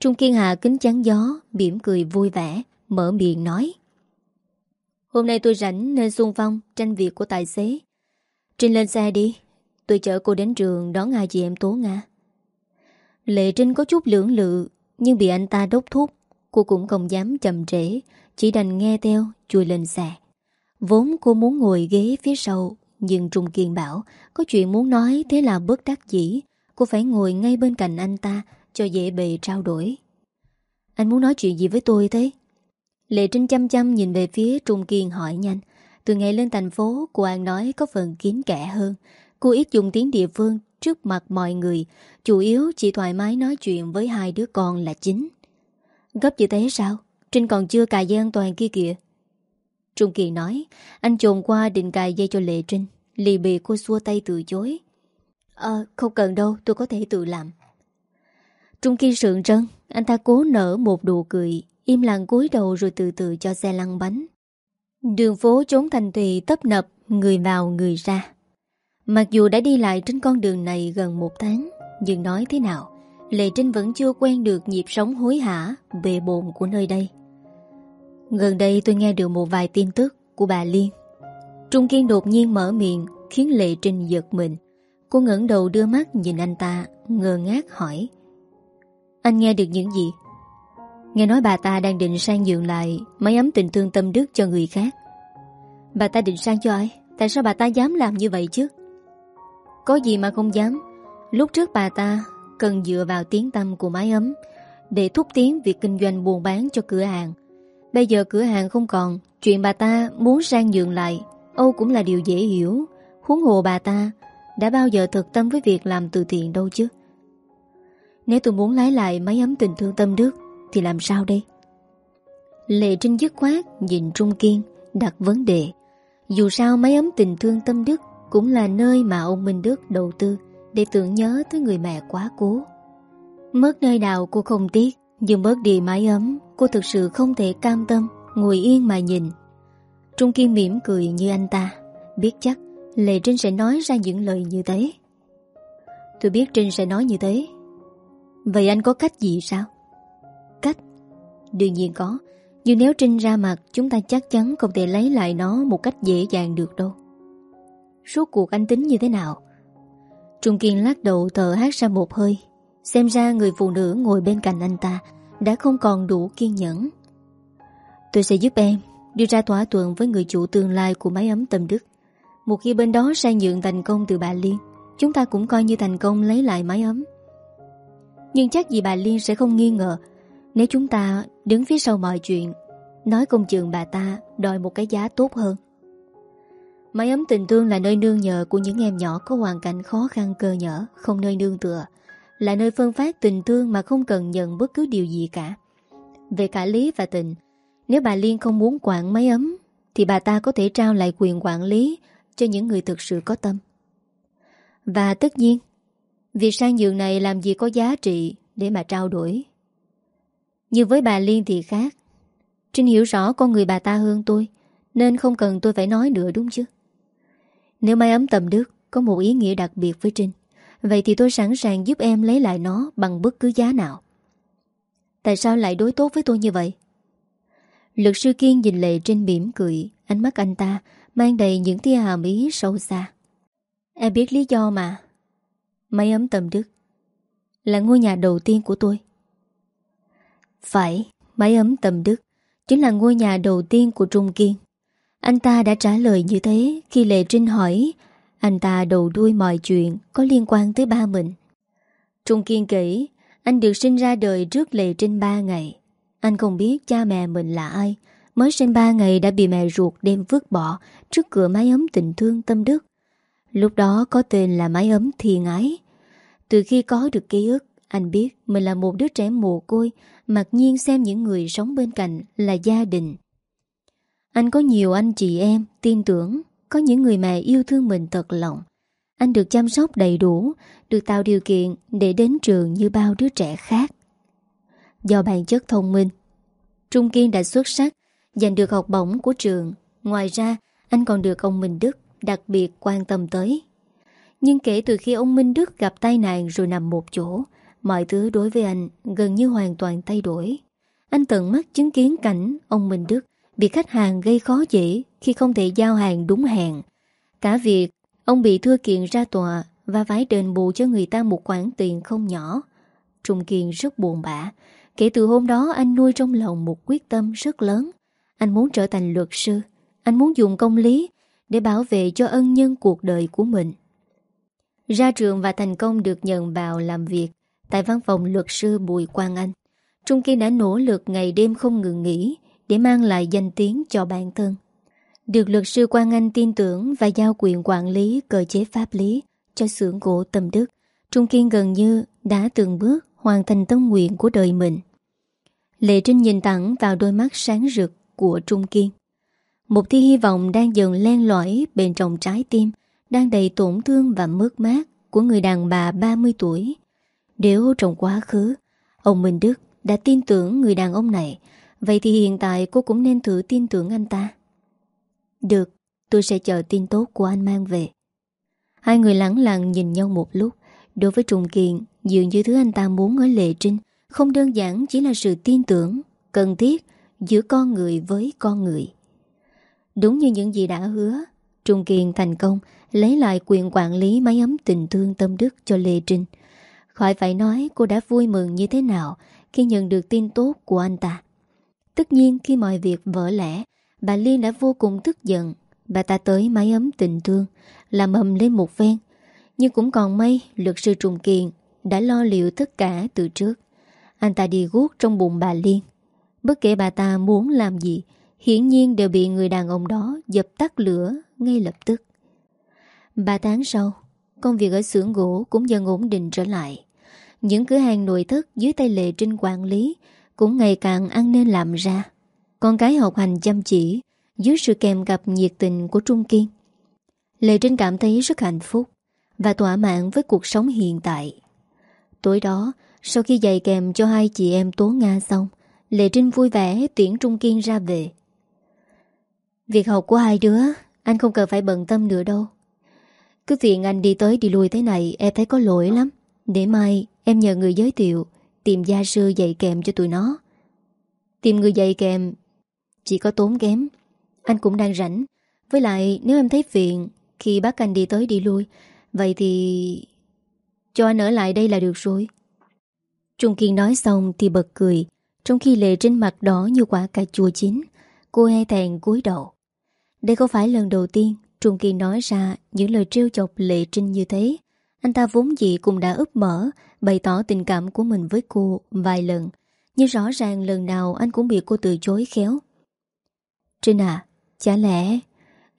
Trung Kiên Hạ kính chắn gió, mỉm cười vui vẻ, mở miệng nói. Hôm nay tôi rảnh nên xung phong tranh việc của tài xế. Trinh lên xe đi, tôi chở cô đến trường đón hai chị em Tố Nga. Lệ Trinh có chút lưỡng lự, nhưng bị anh ta đốc thúc, cô cũng không dám chậm trễ, chỉ đành nghe theo, chui lên xe. Vốn cô muốn ngồi ghế phía sau, nhưng Trung Kiên bảo có chuyện muốn nói thế là bất đắc dĩ, cô phải ngồi ngay bên cạnh anh ta cho dễ bề trao đổi. Anh muốn nói chuyện gì với tôi thế? Lệ Trinh chăm chăm nhìn về phía Trung Kiên hỏi nhanh. Từ ngày lên thành phố, cô An nói có phần kín kẻ hơn. Cô ít dùng tiếng địa phương trước mặt mọi người, chủ yếu chỉ thoải mái nói chuyện với hai đứa con là chính. Gấp như thế sao? Trinh còn chưa cài dây an toàn kia kìa. Trung Kiên nói, anh trồn qua định cài dây cho Lệ Trinh. Lì bị cô xua tay từ chối. Ờ, không cần đâu, tôi có thể tự làm. Trung Kiên sượng trân, anh ta cố nở một đùa cười, im lặng cúi đầu rồi từ từ cho xe lăn bánh. Đường phố trốn thành tùy tấp nập, người vào người ra. Mặc dù đã đi lại trên con đường này gần một tháng, nhưng nói thế nào, Lệ Trinh vẫn chưa quen được nhịp sống hối hả, bề bồn của nơi đây. Gần đây tôi nghe được một vài tin tức của bà Liên. Trung Kiên đột nhiên mở miệng khiến Lệ Trinh giật mình. Cô ngẩng đầu đưa mắt nhìn anh ta, ngơ ngác hỏi. Anh nghe được những gì? Nghe nói bà ta đang định sang giường lại Mấy ấm tình thương tâm đức cho người khác. Bà ta định sang cho ai? Tại sao bà ta dám làm như vậy chứ? Có gì mà không dám. Lúc trước bà ta cần dựa vào tiếng tâm của mái ấm để thúc tiến việc kinh doanh buôn bán cho cửa hàng. Bây giờ cửa hàng không còn, chuyện bà ta muốn sang giường lại, Âu cũng là điều dễ hiểu. Huống hồ bà ta đã bao giờ thực tâm với việc làm từ thiện đâu chứ. Nếu tôi muốn lái lại máy ấm tình thương tâm đức, Thì làm sao đây? Lệ Trinh dứt khoát Nhìn Trung Kiên, đặt vấn đề. Dù sao máy ấm tình thương tâm đức Cũng là nơi mà ông Minh Đức đầu tư Để tưởng nhớ tới người mẹ quá cố. Mất nơi nào cô không tiếc, Nhưng bớt đi mái ấm, Cô thực sự không thể cam tâm, Ngồi yên mà nhìn. Trung Kiên mỉm cười như anh ta. Biết chắc Lệ Trinh sẽ nói ra những lời như thế. Tôi biết Trinh sẽ nói như thế. Vậy anh có cách gì sao? Cách? Đương nhiên có Nhưng nếu Trinh ra mặt Chúng ta chắc chắn không thể lấy lại nó Một cách dễ dàng được đâu Suốt cuộc anh tính như thế nào? Trung Kiên lắc đầu thở hát ra một hơi Xem ra người phụ nữ ngồi bên cạnh anh ta Đã không còn đủ kiên nhẫn Tôi sẽ giúp em Đưa ra thỏa thuận với người chủ tương lai Của máy ấm tâm đức Một khi bên đó sang nhượng thành công từ bà Liên Chúng ta cũng coi như thành công lấy lại máy ấm nhưng chắc gì bà Liên sẽ không nghi ngờ. Nếu chúng ta đứng phía sau mọi chuyện, Nói công trường bà ta Đòi một cái giá tốt hơn. Máy ấm tình thương là nơi nương nhờ Của những em nhỏ có hoàn cảnh khó khăn cơ nhở, Không nơi nương tựa. Là nơi phân phát tình thương mà không cần nhận bất cứ điều gì cả. Về cả lý và tình, Nếu bà Liên không muốn quản máy ấm, Thì bà ta có thể trao lại quyền quản lý Cho những người thực sự có tâm. Và tất nhiên Việc sang nhượng này làm gì có giá trị Để mà trao đổi? Như với bà Liên thì khác. Trinh hiểu rõ con người bà ta hơn tôi, Nên không cần tôi phải nói nữa, đúng chứ? Nếu mai ấm tầm đức Có một ý nghĩa đặc biệt với Trinh, Vậy thì tôi sẵn sàng giúp em lấy lại nó Bằng bất cứ giá nào. Tại sao lại đối tốt với tôi như vậy? Luật sư Kiên nhìn Lệ Trinh mỉm cười, Ánh mắt anh ta Mang đầy những tia hàm ý sâu xa. Em biết lý do mà. Máy ấm tâm đức Là ngôi nhà đầu tiên của tôi. Phải, mái ấm tâm đức Chính là ngôi nhà đầu tiên của Trung Kiên. Anh ta đã trả lời như thế Khi Lệ Trinh hỏi Anh ta đầu đuôi mọi chuyện Có liên quan tới ba mình. Trung Kiên kể Anh được sinh ra đời trước Lệ Trinh ba ngày. Anh không biết cha mẹ mình là ai Mới sinh ba ngày đã bị mẹ ruột đem vứt bỏ Trước cửa mái ấm tình thương tâm đức. Lúc đó có tên là mái ấm thiên ái. Từ khi có được ký ức, Anh biết mình là một đứa trẻ mồ côi, Mặc nhiên xem những người sống bên cạnh là gia đình. Anh có nhiều anh chị em, tin tưởng, Có những người mẹ yêu thương mình thật lòng. Anh được chăm sóc đầy đủ, Được tạo điều kiện để đến trường như bao đứa trẻ khác. Do bản chất thông minh, Trung Kiên đã xuất sắc, Giành được học bổng của trường. Ngoài ra, anh còn được ông Minh Đức Đặc biệt quan tâm tới. Nhưng kể từ khi ông Minh Đức gặp tai nạn Rồi nằm một chỗ, Mọi thứ đối với anh gần như hoàn toàn thay đổi. Anh tận mắt chứng kiến cảnh Ông Minh Đức bị khách hàng gây khó dễ Khi không thể giao hàng đúng hẹn. Cả việc ông bị thưa kiện ra tòa Và phải đền bù cho người ta một khoản tiền không nhỏ Trung Kiên rất buồn bã. Kể từ hôm đó, anh nuôi trong lòng một quyết tâm rất lớn. Anh muốn trở thành luật sư, Anh muốn dùng công lý để bảo vệ cho ân nhân cuộc đời của mình. Ra trường và thành công được nhận vào làm việc Tại văn phòng luật sư Bùi Quang Anh. Trung Kiên đã nỗ lực ngày đêm không ngừng nghỉ Để mang lại danh tiếng cho bản thân. Được luật sư Quang Anh tin tưởng Và giao quyền quản lý cơ chế pháp lý Cho xưởng gỗ tâm đức, Trung Kiên gần như đã từng bước Hoàn thành tâm nguyện của đời mình. Lệ Trinh nhìn thẳng vào đôi mắt sáng rực của Trung Kiên. Một tia hy vọng đang dần len lỏi bên trong trái tim, đang đầy tổn thương và mất mát của người đàn bà 30 tuổi. Nếu trong quá khứ, ông Minh Đức đã tin tưởng người đàn ông này, vậy thì hiện tại cô cũng nên thử tin tưởng anh ta. Được, tôi sẽ chờ tin tốt của anh mang về. Hai người lắng lặng nhìn nhau một lúc. Đối với trùng kiện, dường như thứ anh ta muốn ở Lệ Trinh không đơn giản chỉ là sự tin tưởng, cần thiết giữa con người với con người. Đúng như những gì đã hứa, Trung Kiên thành công lấy lại quyền quản lý máy ấm tình thương tâm đức cho Lê Trinh. Khỏi phải nói cô đã vui mừng như thế nào khi nhận được tin tốt của anh ta. Tất nhiên khi mọi việc vỡ lẽ, bà Liên đã vô cùng tức giận. Bà ta tới máy ấm tình thương, làm hầm lên một ven. Nhưng cũng còn may luật sư Trung Kiên đã lo liệu tất cả từ trước. Anh ta đi guốc trong bụng bà Liên Bất kể bà ta muốn làm gì Hiển nhiên đều bị người đàn ông đó Dập tắt lửa ngay lập tức. Ba tháng sau, Công việc ở xưởng gỗ cũng dần ổn định trở lại. Những cửa hàng nội thất Dưới tay lệ trinh quản lý Cũng ngày càng ăn nên làm ra. Con cái học hành chăm chỉ, Dưới sự kèm cặp nhiệt tình của Trung Kiên. Lệ Trinh cảm thấy rất hạnh phúc Và thỏa mãn với cuộc sống hiện tại. Tối đó, Sau khi dạy kèm cho hai chị em Tố Nga xong Lệ Trinh vui vẻ tiễn Trung Kiên ra về. Việc học của hai đứa, Anh không cần phải bận tâm nữa đâu. Cứ phiền anh đi tới đi lui thế này, Em thấy có lỗi lắm. Để mai, em nhờ người giới thiệu, Tìm gia sư dạy kèm cho tụi nó. Tìm người dạy kèm, Chỉ có tốn kém. Anh cũng đang rảnh. Với lại, nếu em thấy phiền, Khi bác anh đi tới đi lui, Vậy thì Cho anh ở lại đây là được rồi. Trung Kiên nói xong thì bật cười, trong khi lệ trên mặt đỏ như quả cà chua chín, Cô e thèn cúi đầu. Đây không phải lần đầu tiên Trung Kỳ nói ra những lời trêu chọc lệ trinh như thế? Anh ta vốn dĩ cũng đã ướp mở, Bày tỏ tình cảm của mình với cô vài lần. Nhưng rõ ràng lần nào anh cũng bị cô từ chối khéo. Trinh à Chả lẽ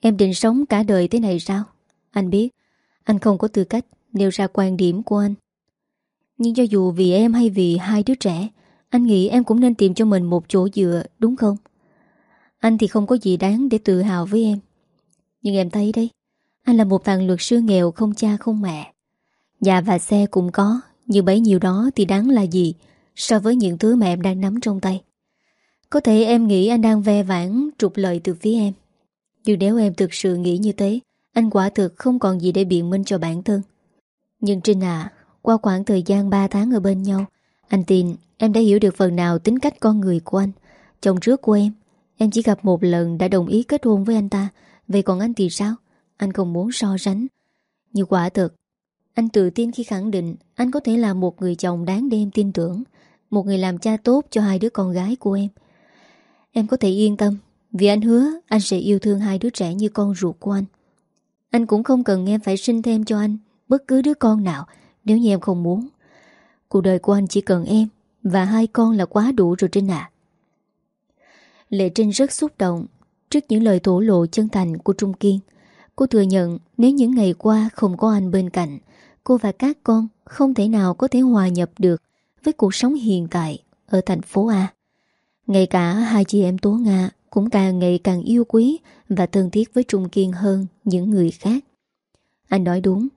Em định sống cả đời thế này sao? Anh biết, Anh không có tư cách nêu ra quan điểm của anh. Nhưng cho dù vì em hay vì hai đứa trẻ, anh nghĩ em cũng nên tìm cho mình một chỗ dựa, đúng không? Anh thì không có gì đáng để tự hào với em. Nhưng em thấy đấy, Anh là một thằng luật sư nghèo không cha không mẹ. Nhà và xe cũng có, Nhưng bấy nhiêu đó thì đáng là gì So với những thứ mà em đang nắm trong tay? Có thể em nghĩ anh đang ve vãn, Trục lợi từ phía em. Nhưng nếu em thực sự nghĩ như thế, Anh quả thực không còn gì để biện minh cho bản thân. Nhưng Trinh à Qua khoảng thời gian 3 tháng ở bên nhau, Anh tin Em đã hiểu được phần nào tính cách con người của anh, Chồng trước của em. Em chỉ gặp một lần đã đồng ý kết hôn với anh ta. Vậy còn anh thì sao? Anh không muốn so sánh. Như quả thực, Anh tự tin khi khẳng định Anh có thể là một người chồng đáng để em tin tưởng, Một người làm cha tốt cho hai đứa con gái của em. Em có thể yên tâm, Vì anh hứa anh sẽ yêu thương hai đứa trẻ như con ruột của anh. Anh cũng không cần em phải sinh thêm cho anh Bất cứ đứa con nào, Nếu như em không muốn. Cuộc đời của anh chỉ cần em Và hai con là quá đủ rồi trên ạ. Lệ Trinh rất xúc động Trước những lời thổ lộ chân thành của Trung Kiên. Cô thừa nhận nếu những ngày qua không có anh bên cạnh, Cô và các con không thể nào có thể hòa nhập được Với cuộc sống hiện tại Ở thành phố A. Ngay cả hai chị em Tố Nga Cũng càng ngày càng yêu quý Và thân thiết với Trung Kiên hơn những người khác. Anh nói đúng,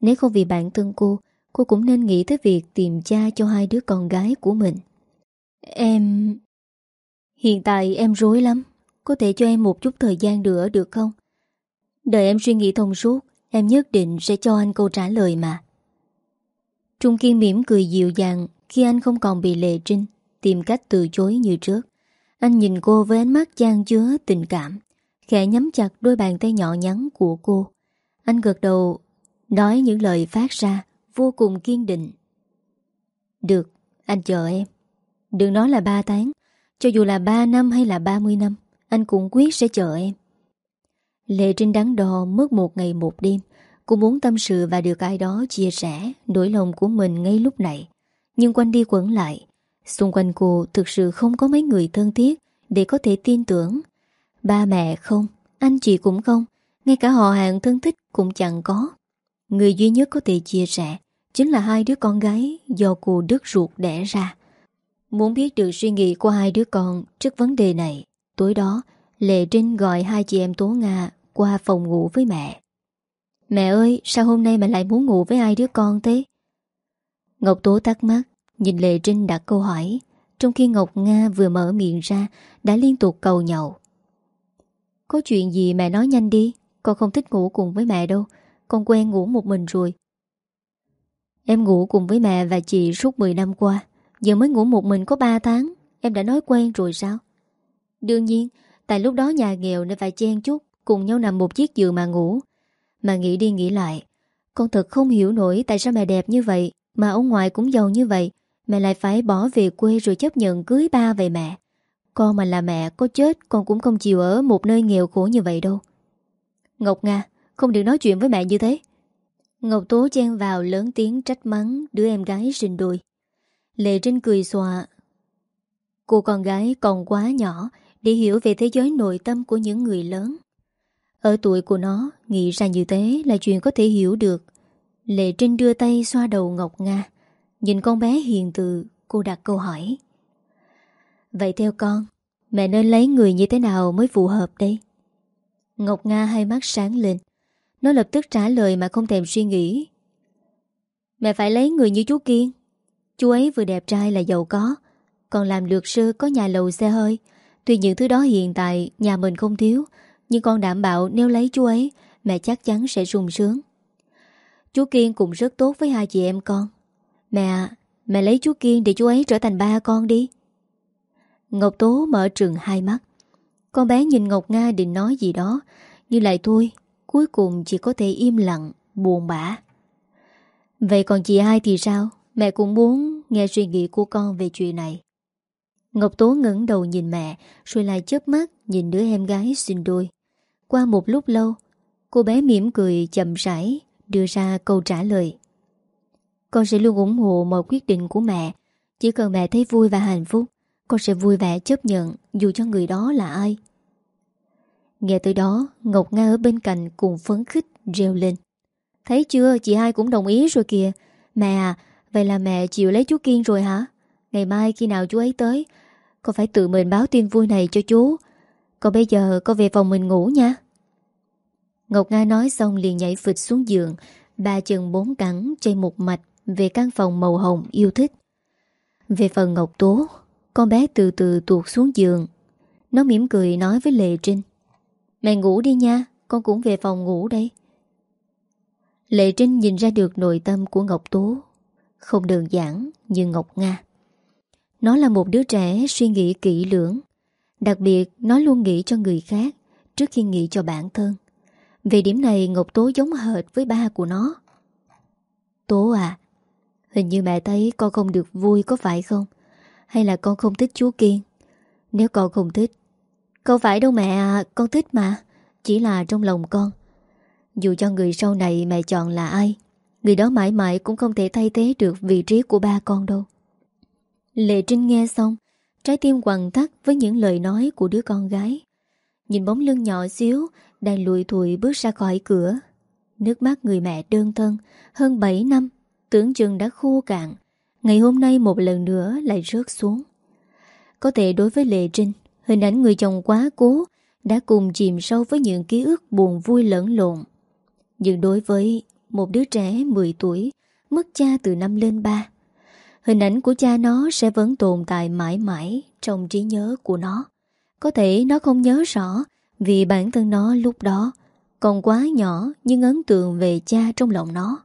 Nếu không vì bản thân cô Cô cũng nên nghĩ tới việc tìm cha cho hai đứa con gái của mình. Em... Hiện tại em rối lắm. Có thể cho em một chút thời gian nữa được không? Đợi em suy nghĩ thông suốt Em nhất định sẽ cho anh câu trả lời mà. Trung Kiên mỉm cười dịu dàng Khi anh không còn bị lệ trinh Tìm cách từ chối như trước. Anh nhìn cô với ánh mắt chan chứa tình cảm Khẽ nhắm chặt đôi bàn tay nhỏ nhắn của cô. Anh gật đầu Nói những lời phát ra Vô cùng kiên định. Được, anh chờ em. Đừng nói là ba tháng cho dù là 3 năm hay là 30 năm, Anh cũng quyết sẽ chờ em. Lệ Trinh đắn đo mất một ngày một đêm. Cô muốn tâm sự và được ai đó chia sẻ nỗi lòng của mình ngay lúc này. Nhưng quanh đi quẩn lại, Xung quanh cô thực sự không có mấy người thân thiết Để có thể tin tưởng. Ba mẹ không, Anh chị cũng không, Ngay cả họ hàng thân thích cũng chẳng có. Người duy nhất có thể chia sẻ Chính là hai đứa con gái Do cô đứt ruột đẻ ra. Muốn biết được suy nghĩ của hai đứa con Trước vấn đề này Tối đó Lệ Trinh gọi hai chị em Tố Nga qua phòng ngủ với mẹ. Mẹ ơi, sao hôm nay mẹ lại muốn ngủ với ai đứa con thế? Ngọc Tố tắt mắt, nhìn Lệ Trinh đặt câu hỏi, trong khi Ngọc Nga vừa mở miệng ra, đã liên tục cầu nhậu. Có chuyện gì mẹ nói nhanh đi, con không thích ngủ cùng với mẹ đâu, con quen ngủ một mình rồi. Em ngủ cùng với mẹ và chị suốt 10 năm qua, giờ mới ngủ một mình có 3 tháng, em đã nói quen rồi sao? Đương nhiên, tại lúc đó nhà nghèo nên phải chen chút, Cùng nhau nằm một chiếc giường mà ngủ. Mà nghĩ đi nghĩ lại Con thật không hiểu nổi tại sao mẹ đẹp như vậy Mà ông ngoại cũng giàu như vậy Mẹ lại phải bỏ về quê rồi chấp nhận cưới ba về mẹ. Con mà là mẹ có chết Con cũng không chịu ở một nơi nghèo khổ như vậy đâu. Ngọc Nga Không được nói chuyện với mẹ như thế. Ngọc Tố chen vào lớn tiếng trách mắng Đứa em gái sinh đôi Lệ Trinh cười xòa. Cô con gái còn quá nhỏ Để hiểu về thế giới nội tâm của những người lớn. Ở tuổi của nó, Nghĩ ra như thế là chuyện có thể hiểu được. Lệ Trinh đưa tay xoa đầu Ngọc Nga. Nhìn con bé hiền từ, Cô đặt câu hỏi. Vậy theo con, Mẹ nên lấy người như thế nào mới phù hợp đây? Ngọc Nga hai mắt sáng lên. Nó lập tức trả lời mà không thèm suy nghĩ. Mẹ phải lấy người như chú Kiên. Chú ấy vừa đẹp trai là giàu có, Còn làm luật sư có nhà lầu xe hơi. Tuy những thứ đó hiện tại nhà mình không thiếu, nhưng con đảm bảo nếu lấy chú ấy, Mẹ chắc chắn sẽ sung sướng. Chú Kiên cũng rất tốt với hai chị em con. Mẹ à Mẹ lấy chú Kiên để chú ấy trở thành ba con đi. Ngọc Tố mở trừng hai mắt. Con bé nhìn Ngọc Nga định nói gì đó, Nhưng lại thôi, Cuối cùng chỉ có thể im lặng, Buồn bã. Vậy còn chị hai thì sao? Mẹ cũng muốn nghe suy nghĩ của con về chuyện này. Ngọc Tố ngẩng đầu nhìn mẹ, Rồi lại chớp mắt nhìn đứa em gái xinh đôi. Qua một lúc lâu, Cô bé mỉm cười chậm rãi Đưa ra câu trả lời. Con sẽ luôn ủng hộ mọi quyết định của mẹ. Chỉ cần mẹ thấy vui và hạnh phúc, Con sẽ vui vẻ chấp nhận Dù cho người đó là ai. Nghe tới đó, Ngọc Nga ở bên cạnh cùng phấn khích reo lên. Thấy chưa? Chị hai cũng đồng ý rồi kìa. Mẹ à Vậy là mẹ chịu lấy chú Kiên rồi hả? Ngày mai khi nào chú ấy tới, Con phải tự mình báo tin vui này cho chú. Còn bây giờ con về phòng mình ngủ nha. Ngọc Nga nói xong liền nhảy phịch xuống giường, Ba chân bốn cẳng chạy một mạch Về căn phòng màu hồng yêu thích. Về phần Ngọc Tố, Con bé từ từ tuột xuống giường. Nó mỉm cười nói với Lệ Trinh, Mẹ ngủ đi nha, Con cũng về phòng ngủ đây. Lệ Trinh nhìn ra được nội tâm của Ngọc Tố. Không đơn giản như Ngọc Nga. Nó là một đứa trẻ suy nghĩ kỹ lưỡng. Đặc biệt nó luôn nghĩ cho người khác Trước khi nghĩ cho bản thân. Về điểm này Ngọc Tố giống hệt với ba của nó. Tố à Hình như mẹ thấy con không được vui có phải không? Hay là con không thích chú Kiên? Nếu con không thích Không phải đâu mẹ à, con thích mà Chỉ là trong lòng con. Dù cho người sau này mẹ chọn là ai Người đó mãi mãi cũng không thể thay thế được vị trí của ba con đâu. Lệ Trinh nghe xong, Trái tim quằn thắt với những lời nói của đứa con gái. Nhìn bóng lưng nhỏ xíu, Đang lùi thùi bước ra khỏi cửa. Nước mắt người mẹ đơn thân, Hơn 7 năm, Tưởng chừng đã khô cạn. Ngày hôm nay một lần nữa lại rớt xuống. Có thể đối với Lệ Trinh, Hình ảnh người chồng quá cố Đã cùng chìm sâu với những ký ức buồn vui lẫn lộn. Nhưng đối với một đứa trẻ 10 tuổi, Mất cha từ năm lên ba. Hình ảnh của cha nó sẽ vẫn tồn tại mãi mãi Trong trí nhớ của nó. Có thể nó không nhớ rõ Vì bản thân nó lúc đó Còn quá nhỏ Nhưng ấn tượng về cha trong lòng nó.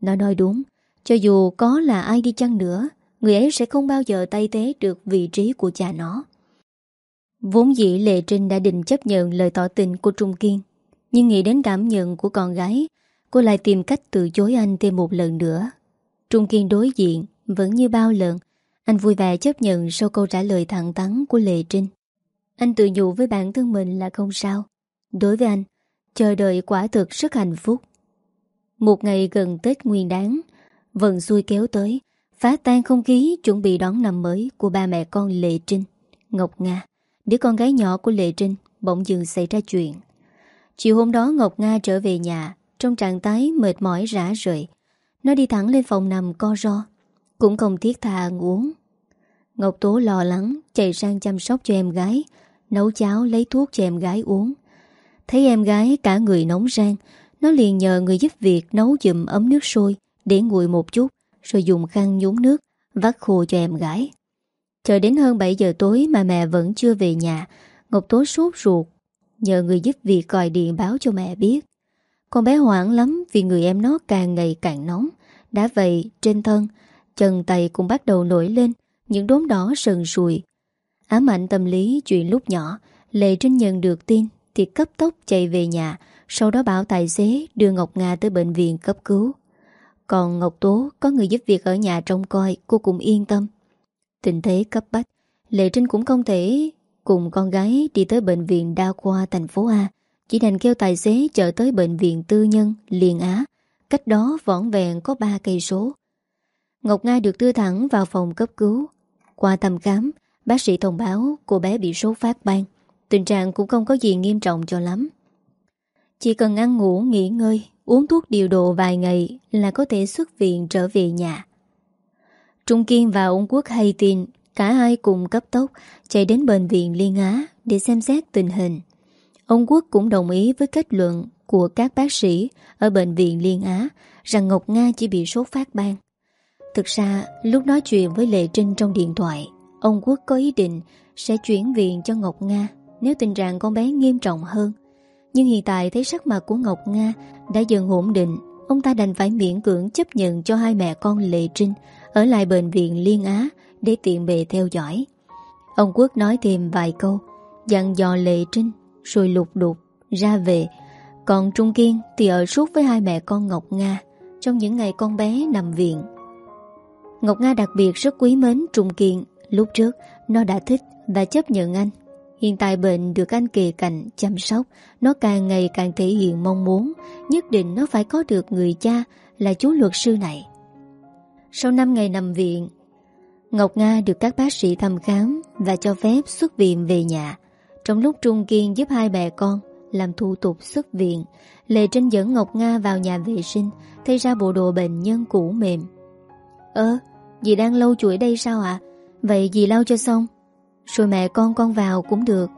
Nó nói đúng, Cho dù có là ai đi chăng nữa, Người ấy sẽ không bao giờ tay tế được vị trí của cha nó. Vốn dĩ Lệ Trinh đã định chấp nhận lời tỏ tình của Trung Kiên, Nhưng nghĩ đến cảm nhận của con gái Cô lại tìm cách từ chối anh thêm một lần nữa. Trung Kiên đối diện, Vẫn như bao lần, Anh vui vẻ chấp nhận sau câu trả lời thẳng thắn của Lệ Trinh. Anh tự nhủ với bản thân mình là không sao. Đối với anh, Chờ đợi quả thực rất hạnh phúc. Một ngày gần Tết Nguyên đáng Vận xuôi kéo tới, Phá tan không khí chuẩn bị đón năm mới Của ba mẹ con Lệ Trinh. Ngọc Nga, Đứa con gái nhỏ của Lệ Trinh, Bỗng dừng xảy ra chuyện. Chiều hôm đó Ngọc Nga trở về nhà trong trạng thái mệt mỏi rã rời Nó đi thẳng lên phòng nằm co ro, Cũng không thiết tha ăn uống. Ngọc Tố lo lắng, Chạy sang chăm sóc cho em gái, Nấu cháo lấy thuốc cho em gái uống. Thấy em gái cả người nóng rang, Nó liền nhờ người giúp việc nấu dùm ấm nước sôi Để nguội một chút, Rồi dùng khăn nhúng nước, Vắt khô cho em gái. Chờ đến hơn 7 giờ tối mà mẹ vẫn chưa về nhà, Ngọc Tố sốt ruột, Nhờ người giúp việc gọi điện báo cho mẹ biết. Con bé hoảng lắm Vì người em nó càng ngày càng nóng. Đã vậy, trên thân, Chân tay cũng bắt đầu nổi lên, Những đốm đỏ sần sùi. Ám ảnh tâm lý chuyện lúc nhỏ, Lệ Trinh nhận được tin, Thì cấp tốc chạy về nhà, Sau đó bảo tài xế đưa Ngọc Nga tới bệnh viện cấp cứu. Còn Ngọc Tố có người giúp việc ở nhà trông coi, Cô cũng yên tâm. Tình thế cấp bách, Lệ Trinh cũng không thể cùng con gái đi tới bệnh viện đa khoa thành phố A. Chỉ đành kêu tài xế chở tới bệnh viện tư nhân Liên Á. Cách đó vỏn vẹn có 3 cây số. Ngọc Nga được đưa thẳng vào phòng cấp cứu. Qua thăm khám Bác sĩ thông báo cô bé bị sốt phát ban. Tình trạng cũng không có gì nghiêm trọng cho lắm. Chỉ cần ăn ngủ, nghỉ ngơi Uống thuốc điều độ vài ngày Là có thể xuất viện trở về nhà. Trung Kiên và ông Quốc hay tin Cả hai cùng cấp tốc Chạy đến bệnh viện Liên Á Để xem xét tình hình. Ông Quốc cũng đồng ý với kết luận Của các bác sĩ ở bệnh viện Liên Á Rằng Ngọc Nga chỉ bị sốt phát ban Thực ra lúc nói chuyện với Lệ Trinh trong điện thoại Ông Quốc có ý định Sẽ chuyển viện cho Ngọc Nga Nếu tình trạng con bé nghiêm trọng hơn Nhưng hiện tại thấy sắc mặt của Ngọc Nga Đã dần ổn định Ông ta đành phải miễn cưỡng chấp nhận cho hai mẹ con Lệ Trinh ở lại bệnh viện Liên Á để tiện bề theo dõi. Ông Quốc nói thêm vài câu, dặn dò Lệ Trinh, rồi lục đục, ra về. Còn Trung Kiên thì ở suốt với hai mẹ con Ngọc Nga trong những ngày con bé nằm viện. Ngọc Nga đặc biệt rất quý mến Trung Kiên, lúc trước nó đã thích và chấp nhận anh. Hiện tại bệnh được anh kề cạnh chăm sóc, nó càng ngày càng thể hiện mong muốn, nhất định nó phải có được người cha là chú luật sư này. Sau 5 ngày nằm viện Ngọc Nga được các bác sĩ thăm khám Và cho phép xuất viện về nhà trong lúc Trung Kiên giúp hai mẹ con Làm thủ tục xuất viện Lệ Trinh dẫn Ngọc Nga vào nhà vệ sinh Thay ra bộ đồ bệnh nhân cũ mềm. Ơ Dì đang lâu chuỗi đây sao ạ? Vậy dì lau cho xong Rồi mẹ con con vào cũng được.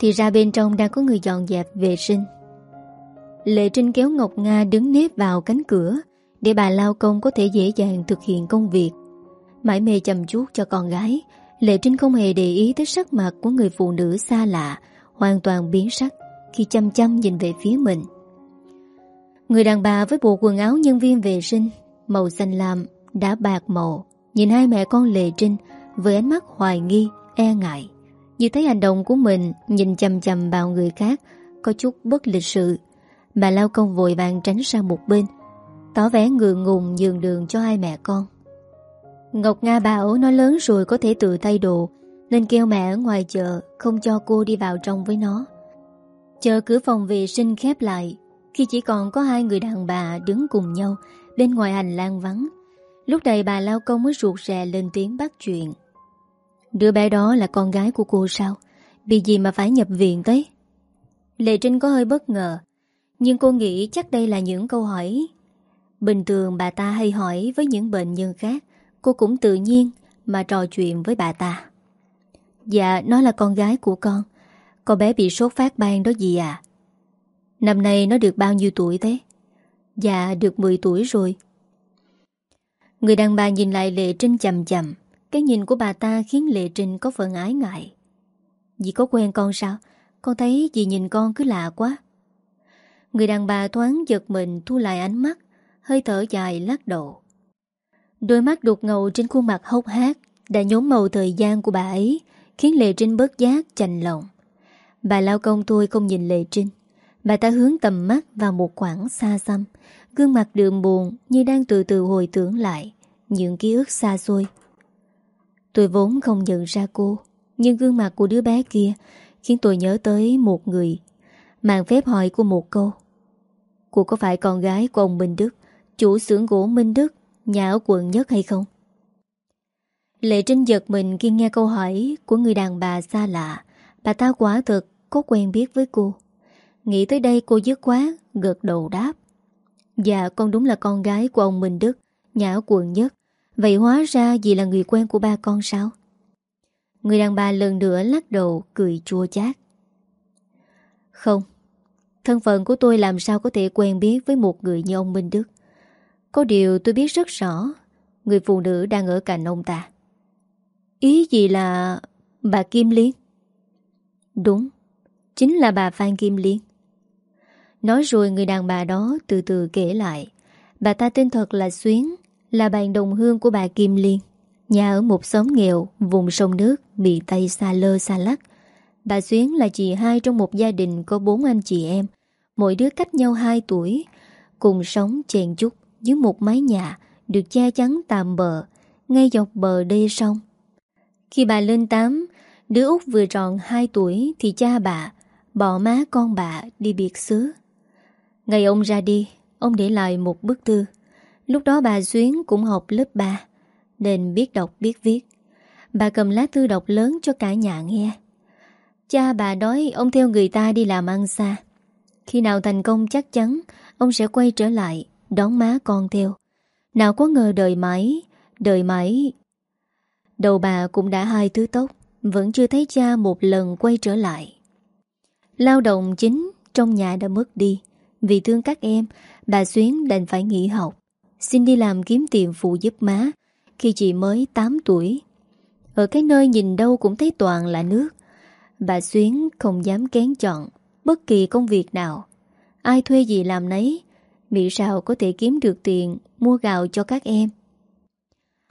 Thì ra bên trong đang có người dọn dẹp vệ sinh. Lệ Trinh kéo Ngọc Nga đứng nếp vào cánh cửa để bà lao công có thể dễ dàng thực hiện công việc. Mãi mê chăm chút cho con gái, Lệ Trinh không hề để ý tới sắc mặt của người phụ nữ xa lạ, hoàn toàn biến sắc khi chăm chăm nhìn về phía mình. Người đàn bà với bộ quần áo nhân viên vệ sinh, màu xanh lam, đã bạc màu, nhìn hai mẹ con Lệ Trinh với ánh mắt hoài nghi, e ngại. Như thấy hành động của mình nhìn chầm chầm vào người khác, có chút bất lịch sự. Bà lao công vội vàng tránh sang một bên, Tỏ vẻ ngượng ngùng nhường đường cho hai mẹ con Ngọc Nga bảo nó lớn rồi có thể tự tay đồ, Nên kêu mẹ ở ngoài chợ Không cho cô đi vào trong với nó. Chờ cửa phòng vệ sinh khép lại, Khi chỉ còn có hai người đàn bà đứng cùng nhau, Bên ngoài hành lang vắng. Lúc này bà lao công mới ruột rè lên tiếng bắt chuyện. Đứa bé đó là con gái của cô sao? Bị gì mà phải nhập viện tới? Lệ Trinh có hơi bất ngờ, Nhưng cô nghĩ chắc đây là những câu hỏi Bình thường bà ta hay hỏi với những bệnh nhân khác. Cô cũng tự nhiên mà trò chuyện với bà ta. Dạ nó là con gái của con. Con bé bị sốt phát ban đó gì à Năm nay nó được bao nhiêu tuổi thế? Dạ được 10 tuổi rồi. Người đàn bà nhìn lại Lệ Trinh chầm chầm. Cái nhìn của bà ta khiến Lệ Trinh có phần ái ngại. Dì có quen con sao? Con thấy dì nhìn con cứ lạ quá. Người đàn bà thoáng giật mình thu lại ánh mắt, Hơi thở dài lắc đầu. Đôi mắt đục ngầu trên khuôn mặt hốc hác Đã nhốm màu thời gian của bà ấy, Khiến Lệ Trinh bớt giác chành lòng. Bà lao công tôi không nhìn Lệ Trinh. Bà ta hướng tầm mắt vào một khoảng xa xăm, Gương mặt đượm buồn Như đang từ từ hồi tưởng lại Những ký ức xa xôi. Tôi vốn không nhận ra cô, Nhưng gương mặt của đứa bé kia Khiến tôi nhớ tới một người. Mạng phép hỏi của một câu, Cô có phải con gái của ông Minh Đức, Chủ xưởng gỗ Minh Đức Nhà ở quận nhất hay không? Lệ Trinh giật mình khi nghe câu hỏi Của người đàn bà xa lạ. Bà ta quả thực có quen biết với cô. Nghĩ tới đây cô dứt quá Gật đầu đáp. Dạ con đúng là con gái của ông Minh Đức, Nhà ở quận nhất. Vậy hóa ra dì là người quen của ba con sao? Người đàn bà lần nữa lắc đầu, Cười chua chát. Không, Thân phận của tôi làm sao có thể quen biết Với một người như ông Minh Đức? Có điều tôi biết rất rõ, Người phụ nữ đang ở cạnh ông ta. Ý gì là Bà Kim Liên? Đúng, Chính là bà Phan Kim Liên. Nói rồi người đàn bà đó từ từ kể lại. Bà ta tên thật là Xuyến, Là bạn đồng hương của bà Kim Liên. Nhà ở một xóm nghèo, Vùng sông nước Bị tay xa lơ xa lắc. Bà Xuyến là chị hai trong một gia đình Có bốn anh chị em. Mỗi đứa cách nhau 2 tuổi, Cùng sống chèn chút dưới một mái nhà Được che chắn tạm bờ, Ngay dọc bờ đê sông. Khi bà lên 8 Đứa út vừa tròn 2 tuổi Thì cha bà Bỏ má con bà đi biệt xứ. Ngày ông ra đi, Ông để lại một bức thư. Lúc đó bà Xuyến cũng học lớp 3 Nên biết đọc biết viết. Bà cầm lá thư đọc lớn cho cả nhà nghe. Cha bà nói ông theo người ta đi làm ăn xa. Khi nào thành công chắc chắn, Ông sẽ quay trở lại Đón má con theo. Nào có ngờ đời mãi Đời mãi. Đầu bà cũng đã hai thứ tóc, Vẫn chưa thấy cha một lần quay trở lại. Lao động chính Trong nhà đã mất đi. Vì thương các em Bà Xuyến đành phải nghỉ học. Xin đi làm kiếm tiền phụ giúp má Khi chị mới 8 tuổi. Ở cái nơi nhìn đâu cũng thấy toàn là nước. Bà Xuyến không dám kén chọn Bất kỳ công việc nào. Ai thuê gì làm nấy Mỹ sao có thể kiếm được tiền Mua gạo cho các em?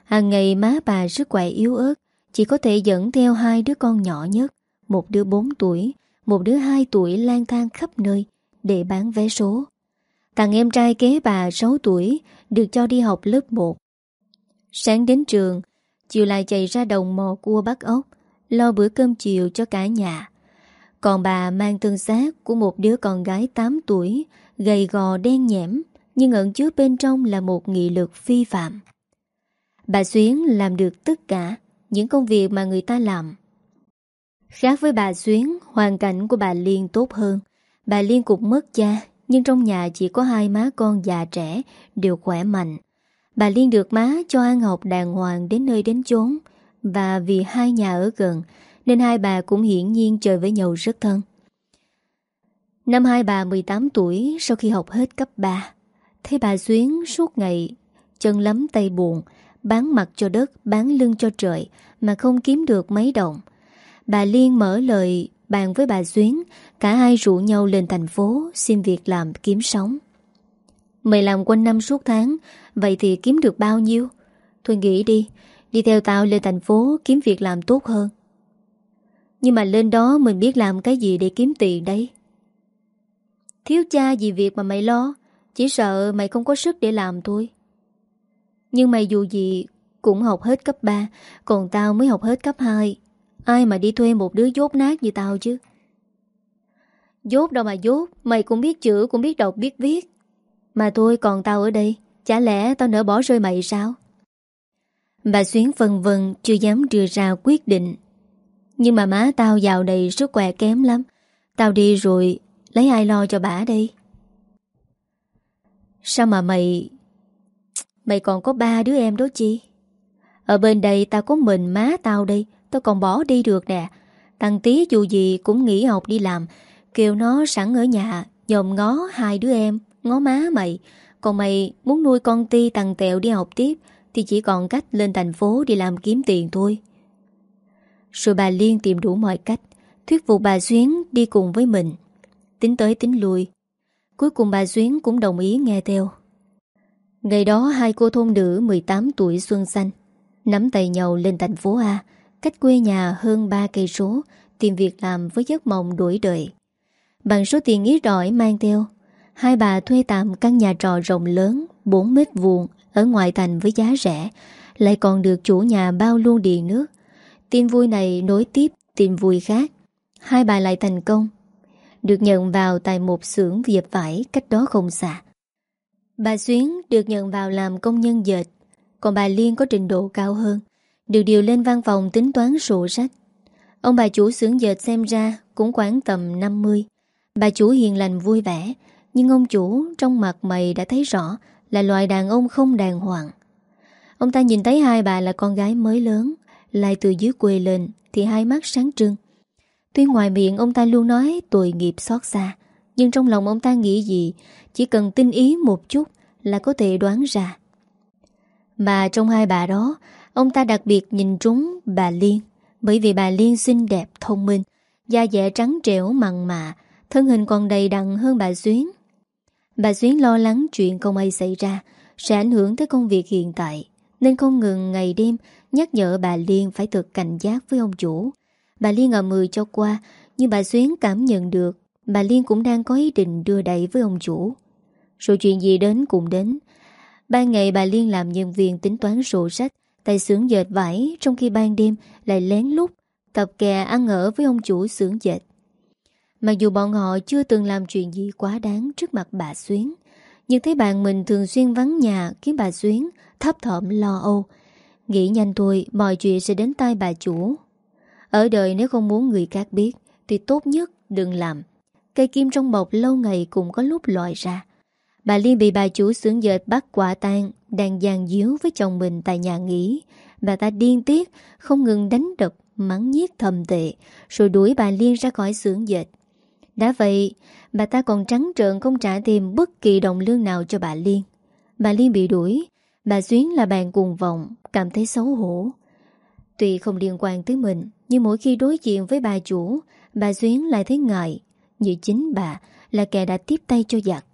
Hàng ngày má bà sức khỏe yếu ớt, Chỉ có thể dẫn theo hai đứa con nhỏ nhất, Một đứa 4 tuổi, Một đứa 2 tuổi lang thang khắp nơi Để bán vé số. Thằng em trai kế bà 6 tuổi Được cho đi học lớp 1 Sáng đến trường, Chiều lại chạy ra đồng mò cua bắt ốc, Lo bữa cơm chiều cho cả nhà. Còn bà mang thân xác Của một đứa con gái 8 tuổi Gầy gò đen nhẽm, Nhưng ẩn chứa bên trong là một nghị lực phi phạm. Bà Xuyến làm được tất cả Những công việc mà người ta làm. Khác với bà Xuyến, Hoàn cảnh của bà Liên tốt hơn. Bà Liên cũng mất cha, nhưng trong nhà chỉ có hai má con già trẻ, Đều khỏe mạnh. Bà Liên được má cho ăn học đàng hoàng Đến nơi đến chốn. Và vì hai nhà ở gần, Nên hai bà cũng hiển nhiên chơi với nhau rất thân. Năm hai bà 18 tuổi Sau khi học hết cấp 3 Thấy bà Xuyến suốt ngày Chân lắm tay buồn Bán mặt cho đất, bán lưng cho trời Mà không kiếm được mấy đồng. Bà Liên mở lời bàn với bà Xuyến Cả hai rủ nhau lên thành phố Xin việc làm kiếm sống. Mày làm quanh năm suốt tháng Vậy thì kiếm được bao nhiêu? Thôi nghĩ đi Đi theo tao lên thành phố kiếm việc làm tốt hơn. Nhưng mà lên đó mình biết làm cái gì để kiếm tiền đấy Thiếu cha gì việc mà mày lo. Chỉ sợ mày không có sức để làm thôi. Nhưng mày dù gì cũng học hết cấp 3 Còn tao mới học hết cấp 2 Ai mà đi thuê một đứa dốt nát như tao chứ? Dốt đâu mà dốt, Mày cũng biết chữ, cũng biết đọc, biết viết. Mà thôi, còn tao ở đây, Chả lẽ tao nỡ bỏ rơi mày sao? Bà Xuyến vần vần Chưa dám đưa ra quyết định. Nhưng mà má tao dạo này sức khỏe kém lắm. Tao đi rồi Lấy ai lo cho bà đây Sao mà mày Mày còn có ba đứa em đó chi? Ở bên đây tao có mình má tao đây, Tao còn bỏ đi được nè. Thằng tí dù gì cũng nghỉ học đi làm, Kêu nó sẵn ở nhà Dòm ngó hai đứa em, Ngó má mày. Còn mày muốn nuôi con ti tằng tẹo đi học tiếp, Thì chỉ còn cách lên thành phố đi làm kiếm tiền thôi. Rồi bà Liên tìm đủ mọi cách, Thuyết phục bà Duyến đi cùng với mình. Tính tới tính lui. Cuối cùng bà Duyến cũng đồng ý nghe theo. Ngày đó, hai cô thôn nữ 18 tuổi xuân xanh, Nắm tay nhau lên thành phố A, Cách quê nhà hơn 3 cây số, Tìm việc làm với giấc mộng đuổi đời. Bằng số tiền ít ỏi mang theo, Hai bà thuê tạm căn nhà trọ rộng lớn 4 mét vuông, Ở ngoại thành với giá rẻ, Lại còn được chủ nhà bao luôn điện nước. Tin vui này nối tiếp tin vui khác. Hai bà lại thành công được nhận vào tại một xưởng dệt vải cách đó không xa. Bà Xuyến được nhận vào làm công nhân dệt, Còn bà Liên có trình độ cao hơn, Được điều lên văn phòng tính toán sổ sách. Ông bà chủ xưởng dệt xem ra Cũng khoảng tầm 50 Bà chủ hiền lành vui vẻ, Nhưng ông chủ trong mặt mày đã thấy rõ Là loại đàn ông không đàng hoàng. Ông ta nhìn thấy hai bà là con gái mới lớn Lại từ dưới quê lên Thì hai mắt sáng trưng. Tuy ngoài miệng ông ta luôn nói tội nghiệp xót xa Nhưng trong lòng ông ta nghĩ gì Chỉ cần tin ý một chút Là có thể đoán ra. Mà trong hai bà đó Ông ta đặc biệt nhìn trúng bà Liên Bởi vì bà Liên xinh đẹp, thông minh Da dẻ trắng trẻo mặn mà Thân hình còn đầy đặn hơn bà Xuyến Bà Xuyến lo lắng chuyện không ai xảy ra Sẽ ảnh hưởng tới công việc hiện tại Nên không ngừng ngày đêm Nhắc nhở bà Liên phải thực cảnh giác với ông chủ. Bà Liên ngậm mười cho qua, Nhưng bà Xuyến cảm nhận được Bà Liên cũng đang có ý định đưa đẩy với ông chủ. Rồi chuyện gì đến cũng đến. Ban ngày bà Liên làm nhân viên tính toán sổ sách, tay xưởng dệt vải, Trong khi ban đêm lại lén lút Tập kè ăn ở với ông chủ xưởng dệt. Mặc dù bọn họ chưa từng làm chuyện gì quá đáng trước mặt bà Xuyến, Nhưng thấy bạn mình thường xuyên vắng nhà khiến bà Xuyến thấp thỏm lo âu. Nghĩ nhanh thôi, mọi chuyện sẽ đến tay bà chủ. Ở đời nếu không muốn người khác biết Thì tốt nhất đừng làm Cây kim trong bọc lâu ngày cũng có lúc loại ra Bà Liên bị bà chủ xưởng dệt bắt quả tang Đang giàn díu với chồng mình tại nhà nghỉ Bà ta điên tiết Không ngừng đánh đập Mắng nhiếc thầm tệ Rồi đuổi bà Liên ra khỏi xưởng dệt đã vậy, bà ta còn trắng trợn không trả thêm bất kỳ đồng lương nào cho bà Liên. Bà Liên bị đuổi, bà Xuyến là bạn cùng vọng, cảm thấy xấu hổ. Tuy không liên quan tới mình, nhưng mỗi khi đối diện với bà chủ, bà Xuyến lại thấy ngại, như chính bà là kẻ đã tiếp tay cho giặc.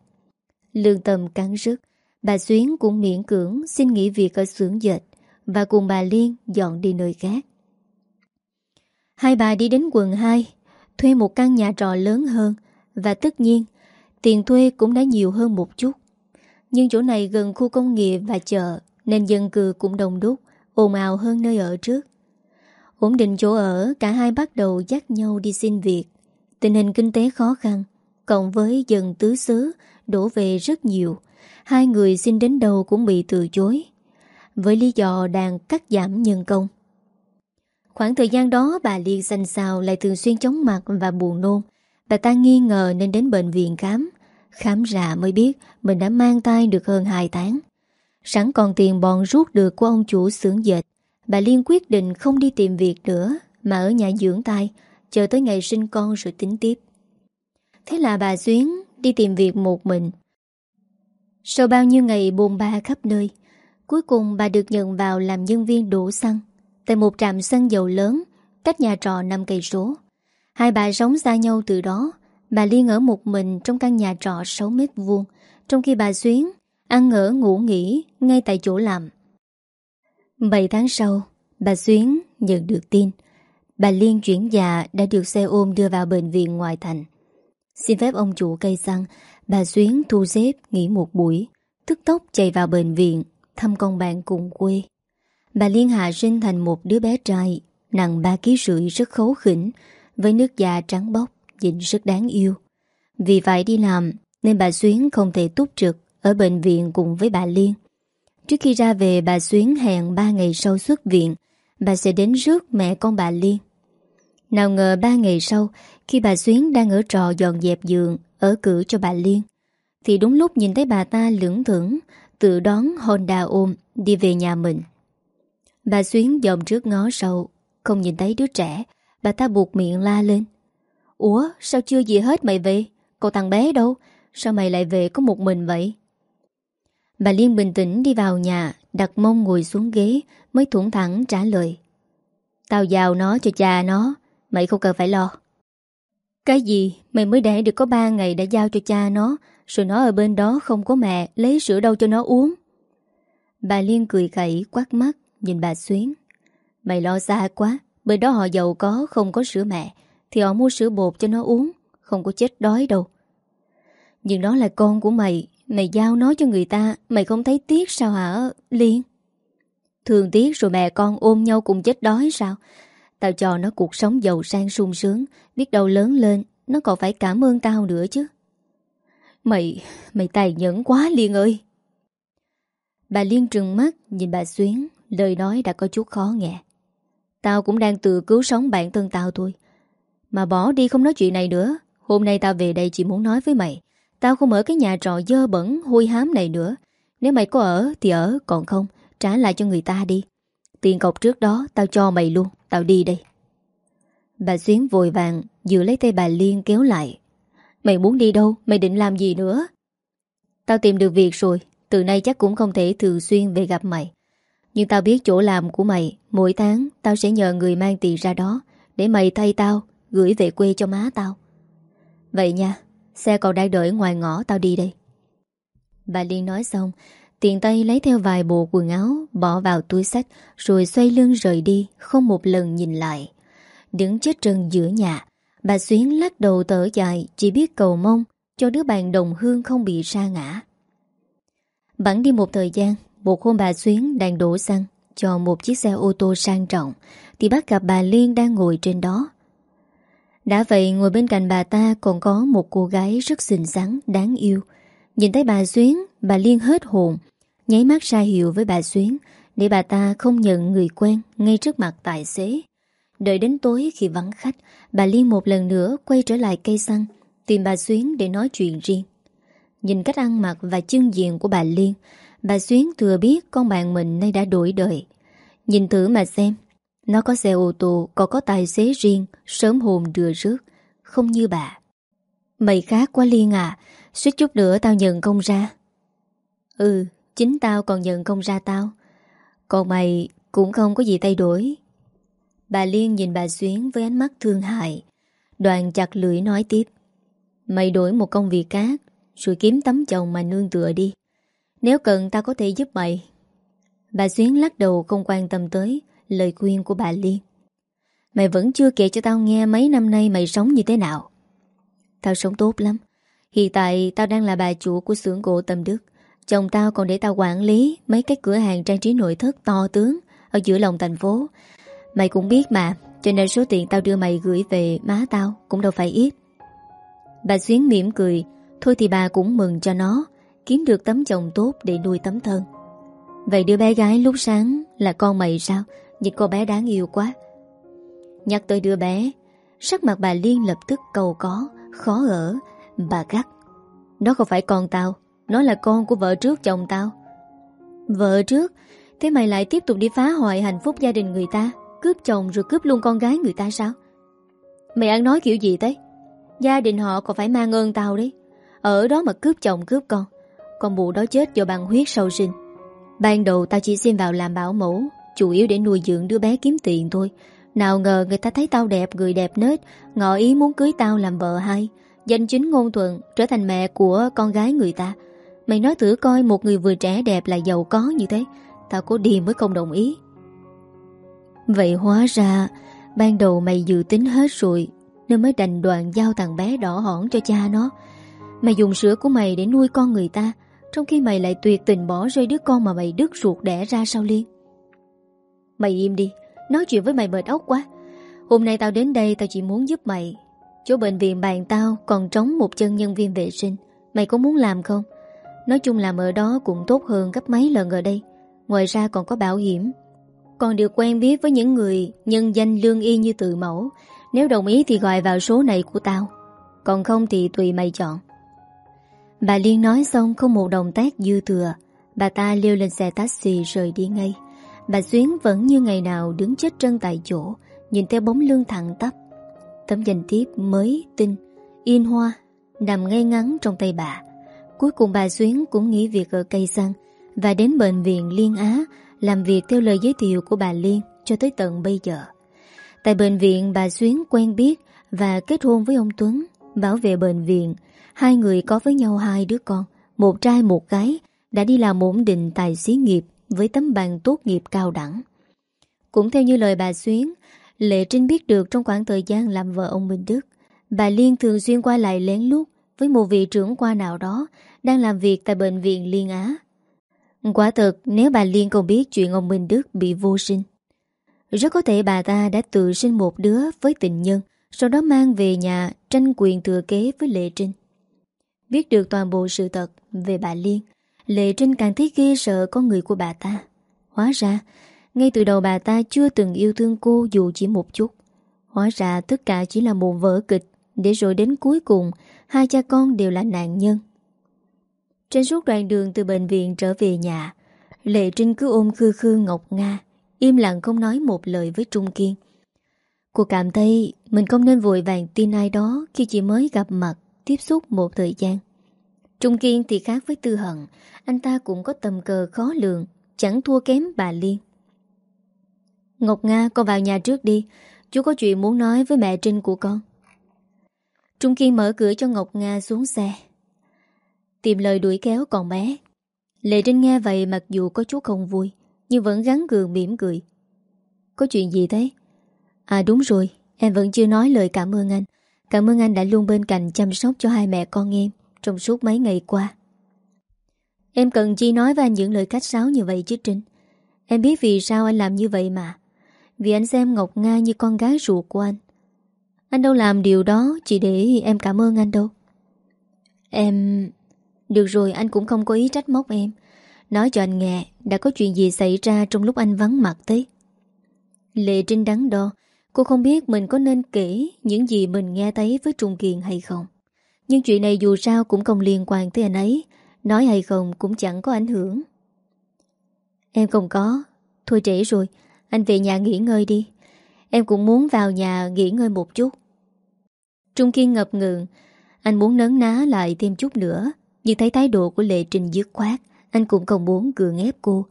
Lương tâm cắn rứt, bà Xuyến cũng miễn cưỡng xin nghỉ việc ở xưởng dệt và cùng bà Liên dọn đi nơi khác. Hai bà đi đến quận 2 thuê một căn nhà trọ lớn hơn và tất nhiên tiền thuê cũng đã nhiều hơn một chút. Nhưng chỗ này gần khu công nghiệp và chợ nên dân cư cũng đông đúc, ồn ào hơn nơi ở trước. Ổn định chỗ ở, cả hai bắt đầu dắt nhau đi xin việc. Tình hình kinh tế khó khăn, cộng với dần tứ xứ đổ về rất nhiều. Hai người xin đến đâu cũng bị từ chối. Với lý do đang cắt giảm nhân công. Khoảng thời gian đó bà Liên xanh xào lại thường xuyên chóng mặt và buồn nôn. Bà ta nghi ngờ nên đến bệnh viện khám. Khám ra mới biết mình đã mang tay được hơn 2 tháng. Sẵn còn tiền bòn rút được của ông chủ xưởng dệt. Bà Liên quyết định không đi tìm việc nữa mà ở nhà dưỡng tai chờ tới ngày sinh con rồi tính tiếp. Thế là bà Duyến đi tìm việc một mình. Sau bao nhiêu ngày bồn ba khắp nơi, cuối cùng bà được nhận vào làm nhân viên đổ xăng tại một trạm xăng dầu lớn, cách nhà trọ 5 cây số. Hai bà sống xa nhau từ đó, bà Liên ở một mình trong căn nhà trọ 6 mét vuông, trong khi bà Xuyến ăn ở ngủ nghỉ ngay tại chỗ làm. 7 tháng sau, bà Xuyến nhận được tin bà Liên chuyển già đã được xe ôm đưa vào bệnh viện ngoại thành. Xin phép ông chủ cây xăng, bà Xuyến thu xếp nghỉ một buổi, tức tốc chạy vào bệnh viện thăm con bạn cùng quê. Bà Liên hạ sinh thành một đứa bé trai Nặng 3 ký rưỡi rất khấu khỉnh Với nước da trắng bóc Dịnh rất đáng yêu Vì phải đi làm Nên bà Xuyến không thể túc trực Ở bệnh viện cùng với bà Liên Trước khi ra về, bà Xuyến hẹn 3 ngày sau xuất viện. Bà sẽ đến rước mẹ con bà Liên. Nào ngờ 3 ngày sau, Khi bà Xuyến đang ở trò dọn dẹp giường, Ở cửa cho bà Liên, Thì đúng lúc nhìn thấy bà ta lưỡng thưởng Tự đón Honda ôm, Đi về nhà mình. Bà Xuyến dòm trước ngó sau, Không nhìn thấy đứa trẻ. Bà ta buộc miệng la lên. Ủa, sao chưa gì hết mày về? Cậu thằng bé đâu? Sao mày lại về có một mình vậy? Bà Liên bình tĩnh đi vào nhà, Đặt mông ngồi xuống ghế, Mới thủng thẳng trả lời. Tao giao nó cho cha nó, Mày không cần phải lo. Cái gì? Mày mới đẻ được có 3 ngày đã giao cho cha nó, Rồi nó ở bên đó không có mẹ, Lấy sữa đâu cho nó uống. Bà Liên cười khẩy quát mắt, Nhìn bà Xuyến. Mày lo xa quá, Bên đó họ giàu có, không có sữa mẹ, Thì họ mua sữa bột cho nó uống, Không có chết đói đâu. Nhưng đó là con của mày Mày giao nó cho người ta Mày không thấy tiếc sao hả Liên? Thường tiếc rồi mẹ con ôm nhau cùng chết đói sao? Tao cho nó cuộc sống giàu sang sung sướng Biết đâu lớn lên Nó còn phải cảm ơn tao nữa chứ. Mày, mày tài nhẫn quá Liên ơi! Bà Liên trừng mắt nhìn bà Xuyến Lời nói đã có chút khó nghe. Tao cũng đang tự cứu sống bản thân tao thôi. Mà bỏ đi không nói chuyện này nữa Hôm nay tao về đây chỉ muốn nói với mày. Tao không ở cái nhà trọ dơ bẩn, Hôi hám này nữa. Nếu mày có ở thì ở, Còn không, trả lại cho người ta đi. Tiền cọc trước đó, tao cho mày luôn, Tao đi đây. Bà Xuyến vội vàng giữ lấy tay bà Liên kéo lại. Mày muốn đi đâu? Mày định làm gì nữa? Tao tìm được việc rồi, Từ nay chắc cũng không thể thường xuyên về gặp mày. Nhưng tao biết chỗ làm của mày, Mỗi tháng tao sẽ nhờ người mang tiền ra đó, Để mày thay tao Gửi về quê cho má tao. Vậy nha. Xe còn đang đợi ngoài ngõ, tao đi đây. Bà Liên nói xong Tiền tay lấy theo vài bộ quần áo, Bỏ vào túi sách, Rồi xoay lưng rời đi, Không một lần nhìn lại. Đứng chết trần giữa nhà, Bà Xuyến lắc đầu tở dài, Chỉ biết cầu mong Cho đứa bạn đồng hương không bị sa ngã. Bắn đi một thời gian, Một hôm bà Xuyến đang đổ xăng, Cho một chiếc xe ô tô sang trọng, Thì bắt gặp bà Liên đang ngồi trên đó. Đã vậy, ngồi bên cạnh bà ta Còn có một cô gái rất xinh xắn, Đáng yêu. Nhìn thấy bà Xuyến, Bà Liên hết hồn, Nháy mắt ra hiệu với bà Xuyến, Để bà ta không nhận người quen Ngay trước mặt tài xế. Đợi đến tối khi vắng khách, Bà Liên một lần nữa quay trở lại cây xăng, Tìm bà Xuyến để nói chuyện riêng. Nhìn cách ăn mặc và chân diện của bà Liên, Bà Xuyến thừa biết con bạn mình nay đã đổi đời. Nhìn thử mà xem nó có xe ô tô, Còn có tài xế riêng, Sớm hồn đưa rước. Không như bà. Mày khác quá Liên à Suýt chút nữa tao nhận công ra. Ừ Chính tao còn nhận công ra tao. Còn mày cũng không có gì thay đổi. Bà Liên nhìn bà Xuyến với ánh mắt thương hại. Đoàn chặt lưỡi nói tiếp. Mày đổi một công việc khác, Rồi kiếm tấm chồng mà nương tựa đi. Nếu cần tao có thể giúp mày. Bà Xuyến lắc đầu không quan tâm tới. Lời khuyên của bà Liên. Mày vẫn chưa kể cho tao nghe Mấy năm nay mày sống như thế nào. Tao sống tốt lắm. Hiện tại tao đang là bà chủ của xưởng gỗ Tâm Đức. Chồng tao còn để tao quản lý Mấy cái cửa hàng trang trí nội thất to tướng Ở giữa lòng thành phố. Mày cũng biết mà, Cho nên số tiền tao đưa mày gửi về má tao Cũng đâu phải ít. Bà Xuyến mỉm cười, Thôi thì bà cũng mừng cho nó, Kiếm được tấm chồng tốt để nuôi tấm thân. Vậy đứa bé gái lúc sáng Là con mày sao? Nhìn cô bé đáng yêu quá. Nhắc tới đứa bé, Sắc mặt bà Liên lập tức cầu có, Khó ở. Bà gắt, Nó không phải con tao, Nó là con của vợ trước chồng tao. Vợ trước? Thế mày lại tiếp tục đi phá hoại hạnh phúc gia đình người ta, Cướp chồng rồi cướp luôn con gái người ta sao? Mày ăn nói kiểu gì thế? Gia đình họ còn phải mang ơn tao đấy. Ở đó mà cướp chồng cướp con Con mụ đó chết do bằng huyết sâu sinh. Ban đầu tao chỉ xin vào làm bảo mẫu Chủ yếu để nuôi dưỡng đứa bé kiếm tiền thôi. Nào ngờ người ta thấy tao đẹp, Người đẹp nết. Ngọ ý muốn cưới tao làm vợ hay. Danh chính ngôn thuận, Trở thành mẹ của con gái người ta. Mày nói thử coi một người vừa trẻ đẹp là giàu có như thế. Tao có điềm mới không đồng ý. Vậy hóa ra, Ban đầu mày dự tính hết rồi, Nên mới đành đoạn giao thằng bé đỏ hỏn cho cha nó. Mày dùng sữa của mày để nuôi con người ta, Trong khi mày lại tuyệt tình bỏ rơi đứa con mà mày đứt ruột đẻ ra sau Liên? Mày im đi, Nói chuyện với mày mệt ốc quá. Hôm nay tao đến đây tao chỉ muốn giúp mày. Chỗ bệnh viện bàn tao còn trống một chân nhân viên vệ sinh. Mày có muốn làm không? Nói chung làm ở đó cũng tốt hơn gấp mấy lần ở đây. Ngoài ra còn có bảo hiểm. Còn được quen biết với những người nhân danh lương y như tự mẫu. Nếu đồng ý thì gọi vào số này của tao. Còn không thì tùy mày chọn. Bà Liên nói xong không một động tác dư thừa. Bà ta leo lên xe taxi rời đi ngay. Bà Xuyến vẫn như ngày nào đứng chết chân tại chỗ Nhìn theo bóng lưng thẳng tắp. Tấm danh thiếp mới, tinh, in hoa Nằm ngay ngắn trong tay bà. Cuối cùng bà Xuyến cũng nghỉ việc ở cây xăng Và đến bệnh viện Liên Á Làm việc theo lời giới thiệu của bà Liên Cho tới tận bây giờ. Tại bệnh viện bà Xuyến quen biết Và kết hôn với ông Tuấn Bảo vệ bệnh viện. Hai người có với nhau hai đứa con Một trai một gái Đã đi làm ổn định tại xí nghiệp. Với tấm bằng tốt nghiệp cao đẳng. Cũng theo như lời bà Xuyến, Lệ Trinh biết được trong khoảng thời gian làm vợ ông Minh Đức, Bà Liên thường xuyên qua lại lén lút Với một vị trưởng qua nào đó Đang làm việc tại bệnh viện Liên Á. Quả thật nếu bà Liên còn biết chuyện ông Minh Đức bị vô sinh, Rất có thể bà ta đã tự sinh một đứa với tình nhân, Sau đó mang về nhà tranh quyền thừa kế với Lệ Trinh. Biết được toàn bộ sự thật về bà Liên Lệ Trinh càng thấy ghê sợ con người của bà ta. Hóa ra, Ngay từ đầu bà ta chưa từng yêu thương cô dù chỉ một chút. Hóa ra tất cả chỉ là một vở kịch, Để rồi đến cuối cùng, Hai cha con đều là nạn nhân. Trên suốt đoạn đường từ bệnh viện trở về nhà, Lệ Trinh cứ ôm khư khư Ngọc Nga, Im lặng không nói một lời với Trung Kiên. Cô cảm thấy Mình không nên vội vàng tin ai đó Khi chỉ mới gặp mặt Tiếp xúc một thời gian. Trung Kiên thì khác với Tư Hận. Anh ta cũng có tầm cờ khó lường, Chẳng thua kém bà Liên. Ngọc Nga, con vào nhà trước đi. Chú có chuyện muốn nói với mẹ Trinh của con. Trung Kiên mở cửa cho Ngọc Nga xuống xe. Tìm lời đuổi kéo còn bé. Lệ Trinh nghe vậy mặc dù có chút không vui, Nhưng vẫn gắn gường mỉm cười. Có chuyện gì thế? À đúng rồi. Em vẫn chưa nói lời cảm ơn anh. Cảm ơn anh đã luôn bên cạnh chăm sóc cho hai mẹ con em. Trong suốt mấy ngày qua. Em cần chi nói với anh những lời cách sáo như vậy chứ Trinh. Em biết vì sao anh làm như vậy mà. Vì anh xem Ngọc Nga như con gái ruột của anh. Anh đâu làm điều đó Chỉ để em cảm ơn anh đâu. Em... Được rồi, anh cũng không có ý trách móc em. Nói cho anh nghe, Đã có chuyện gì xảy ra trong lúc anh vắng mặt thế? Lệ Trinh đắn đo, Cô không biết mình có nên kể Những gì mình nghe thấy với Trung Kiền hay không. Nhưng chuyện này dù sao cũng không liên quan tới anh ấy. Nói hay không cũng chẳng có ảnh hưởng. Em không có. Thôi trễ rồi. Anh về nhà nghỉ ngơi đi. Em cũng muốn vào nhà nghỉ ngơi một chút. Trung Kiên ngập ngừng. Anh muốn nấn ná lại thêm chút nữa. Nhưng thấy thái độ của Lệ Trình dứt khoát, Anh cũng không muốn cường ép cô.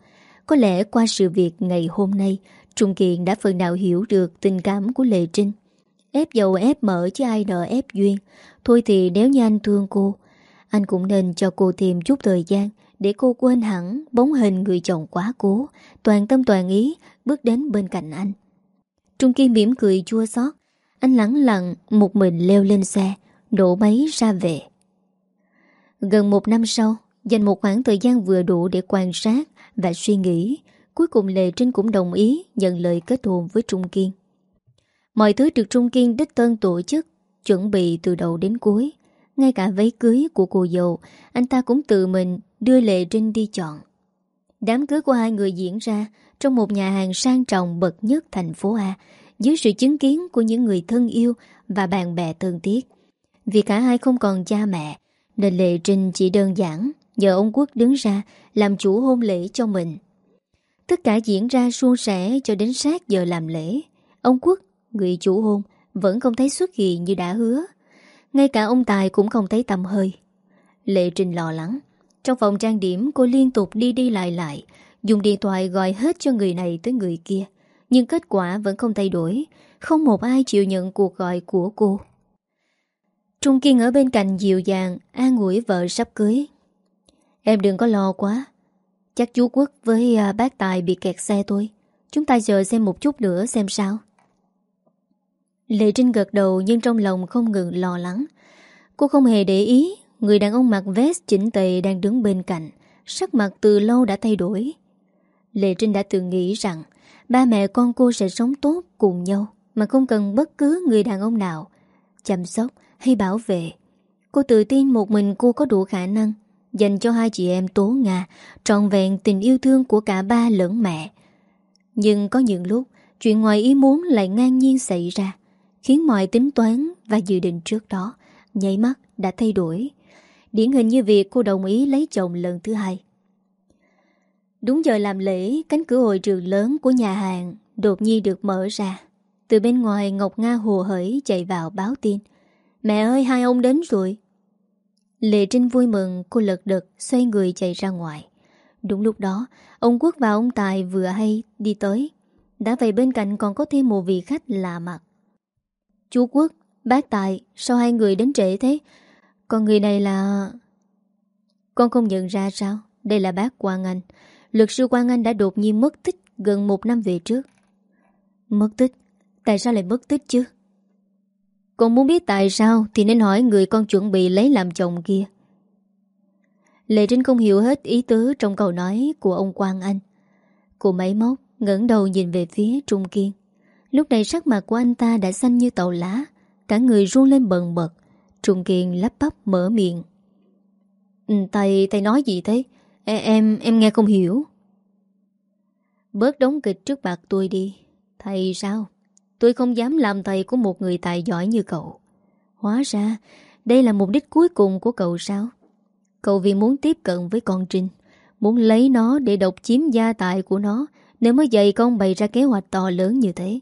Có lẽ qua sự việc ngày hôm nay, Trung Kiên đã phần nào hiểu được tình cảm của Lệ Trinh Ép dầu, ép mỡ chứ ai nợ ép duyên. Thôi thì nếu như anh thương cô, Anh cũng nên cho cô thêm chút thời gian Để cô quên hẳn bóng hình người chồng quá cố. Toàn tâm toàn ý bước đến bên cạnh anh. Trung Kiên mỉm cười chua xót. Anh lặng lặng một mình leo lên xe, Đổ máy ra về. Gần một năm sau, Dành một khoảng thời gian vừa đủ để quan sát Và suy nghĩ, Cuối cùng Lệ Trinh cũng đồng ý nhận lời kết hôn với Trung Kiên. Mọi thứ được Trung Kiên đích tân tổ chức, chuẩn bị từ đầu đến cuối. Ngay cả váy cưới của cô dâu, anh ta cũng tự mình đưa Lệ Trinh đi chọn. Đám cưới của hai người diễn ra trong một nhà hàng sang trọng bậc nhất thành phố A, dưới sự chứng kiến của những người thân yêu và bạn bè thân thiết. Vì cả hai không còn cha mẹ, nên Lệ Trinh chỉ đơn giản nhờ ông Quốc đứng ra làm chủ hôn lễ cho mình. Tất cả diễn ra suôn sẻ cho đến sát giờ làm lễ. Ông Quốc, người chủ hôn, vẫn không thấy xuất hiện như đã hứa. Ngay cả ông Tài cũng không thấy tầm hơi. Lệ Trình lo lắng. Trong phòng trang điểm cô liên tục đi đi lại lại, dùng điện thoại gọi hết cho người này tới người kia. Nhưng kết quả vẫn không thay đổi, không một ai chịu nhận cuộc gọi của cô. Trung Kiên ở bên cạnh dịu dàng, an ủi vợ sắp cưới. Em đừng có lo quá, Chắc chú Quốc với à, bác Tài bị kẹt xe thôi Chúng ta chờ xem một chút nữa xem sao Lệ Trinh gật đầu nhưng trong lòng không ngừng lo lắng Cô không hề để ý, Người đàn ông mặc vest chỉnh tề đang đứng bên cạnh, Sắc mặt từ lâu đã thay đổi Lệ Trinh đã từng nghĩ rằng ba mẹ con cô sẽ sống tốt cùng nhau, mà không cần bất cứ người đàn ông nào, chăm sóc hay bảo vệ. Cô tự tin một mình cô có đủ khả năng, dành cho hai chị em Tố Nga, trọn vẹn tình yêu thương của cả ba lẫn mẹ. Nhưng có những lúc, chuyện ngoài ý muốn lại ngang nhiên xảy ra khiến mọi tính toán và dự định trước đó nháy mắt đã thay đổi. Điển hình như việc cô đồng ý lấy chồng lần thứ hai. Đúng giờ làm lễ, cánh cửa hội trường lớn của nhà hàng đột nhiên được mở ra. Từ bên ngoài Ngọc Nga hồ hởi chạy vào báo tin. Mẹ ơi hai ông đến rồi. Lệ Trinh vui mừng cô lật đật xoay người chạy ra ngoài. Đúng lúc đó, ông Quốc và ông Tài vừa hay đi tới. Đã vậy bên cạnh còn có thêm một vị khách lạ mặt. Chú Quốc, bác Tài, sao hai người đến trễ thế? Còn người này là... Con không nhận ra sao? Đây là bác Quang Anh. Luật sư Quang Anh đã đột nhiên mất tích gần một năm về trước. Mất tích? Tại sao lại mất tích chứ? Con muốn biết tại sao thì nên hỏi người con chuẩn bị lấy làm chồng kia. Lệ Trinh không hiểu hết ý tứ trong câu nói của ông Quang Anh. Cô máy móc ngẩng đầu nhìn về phía Trung Kiên. Lúc này sắc mặt của anh ta đã xanh như tàu lá, cả người run lên bần bật. Trung Kiên lắp bắp mở miệng. Ừ, thầy, thầy nói gì thế? E, em, em nghe không hiểu. Bớt đóng kịch trước mặt tôi đi. Thầy sao? Tôi không dám làm thầy của một người tài giỏi như cậu. Hóa ra, đây là mục đích cuối cùng của cậu sao? Cậu vì muốn tiếp cận với con Trinh, muốn lấy nó để độc chiếm gia tài của nó, nếu mới dạy con bày ra kế hoạch to lớn như thế.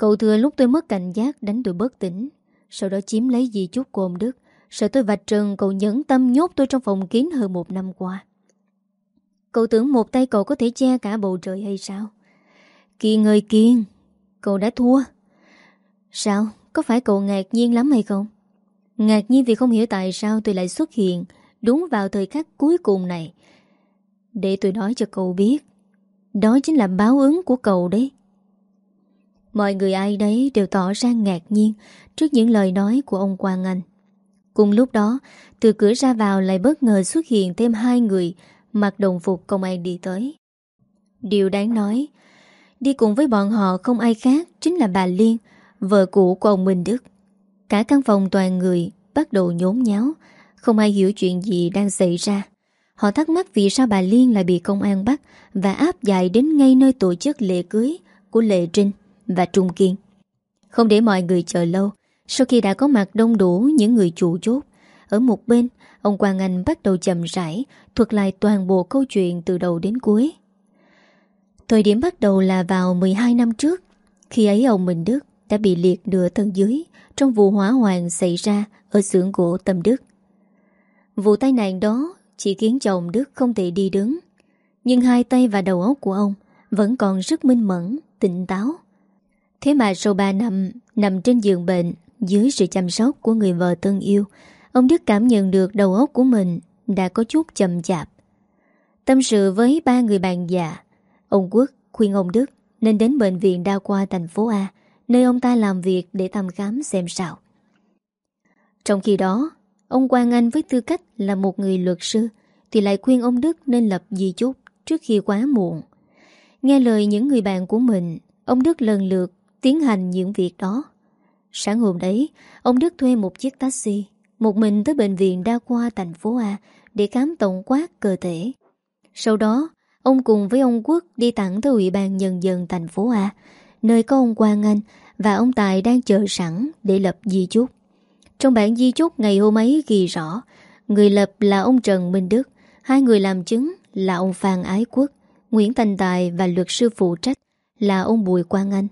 Cậu thừa lúc tôi mất cảnh giác đánh tôi bất tỉnh, sau đó chiếm lấy gì chút của ông Đức, sợ tôi vạch trần cậu nhẫn tâm nhốt tôi trong phòng kín hơn một năm qua. Cậu tưởng một tay cậu có thể che cả bầu trời hay sao? Kiên ơi Kiên, Cậu đã thua Sao? Có phải cậu ngạc nhiên lắm hay không? Ngạc nhiên vì không hiểu tại sao tôi lại xuất hiện Đúng vào thời khắc cuối cùng này Để tôi nói cho cậu biết Đó chính là báo ứng của cậu đấy Mọi người ai đấy đều tỏ ra ngạc nhiên Trước những lời nói của ông Quang Anh. Cùng lúc đó, Từ cửa ra vào lại bất ngờ xuất hiện thêm hai người Mặc đồng phục công an đi tới. Điều đáng nói, Đi cùng với bọn họ không ai khác Chính là bà Liên, Vợ cũ của ông Minh Đức. Cả căn phòng toàn người bắt đầu nhốn nháo, Không ai hiểu chuyện gì đang xảy ra. Họ thắc mắc vì sao bà Liên lại bị công an bắt Và áp dài đến ngay nơi tổ chức lễ cưới Của Lệ Trinh và Trung Kiên. Không để mọi người chờ lâu Sau khi đã có mặt đông đủ những người chủ chốt Ở một bên Ông Quang Anh bắt đầu chậm rãi Thuật lại toàn bộ câu chuyện từ đầu đến cuối. Thời điểm bắt đầu là vào 12 năm trước Khi ấy ông Minh Đức đã bị liệt nửa thân dưới Trong vụ hỏa hoạn xảy ra Ở xưởng gỗ Tâm Đức. Vụ tai nạn đó Chỉ khiến chồng Đức không thể đi đứng Nhưng hai tay và đầu óc của ông Vẫn còn rất minh mẫn, tỉnh táo. Thế mà sau 3 năm Nằm trên giường bệnh Dưới sự chăm sóc của người vợ thân yêu Ông Đức cảm nhận được đầu óc của mình Đã có chút chậm chạp Tâm sự với ba người bạn già Ông Quốc khuyên ông Đức nên đến bệnh viện đa qua thành phố A, nơi ông ta làm việc để thăm khám xem sao. Trong khi đó, ông Quang Anh với tư cách là một người luật sư thì lại khuyên ông Đức nên lập di chúc trước khi quá muộn. Nghe lời những người bạn của mình, ông Đức lần lượt tiến hành những việc đó. Sáng hôm đấy, ông Đức thuê một chiếc taxi, một mình tới bệnh viện đa khoa thành phố A để khám tổng quát cơ thể. Sau đó, Ông cùng với ông Quốc đi thẳng tới Ủy ban Nhân dân thành phố A, nơi có ông Quang Anh và ông Tài đang chờ sẵn để lập di chúc. Trong bản di chúc ngày hôm ấy ghi rõ, người lập là ông Trần Minh Đức, hai người làm chứng là ông Phan Ái Quốc, Nguyễn Thành Tài và luật sư phụ trách là ông Bùi Quang Anh.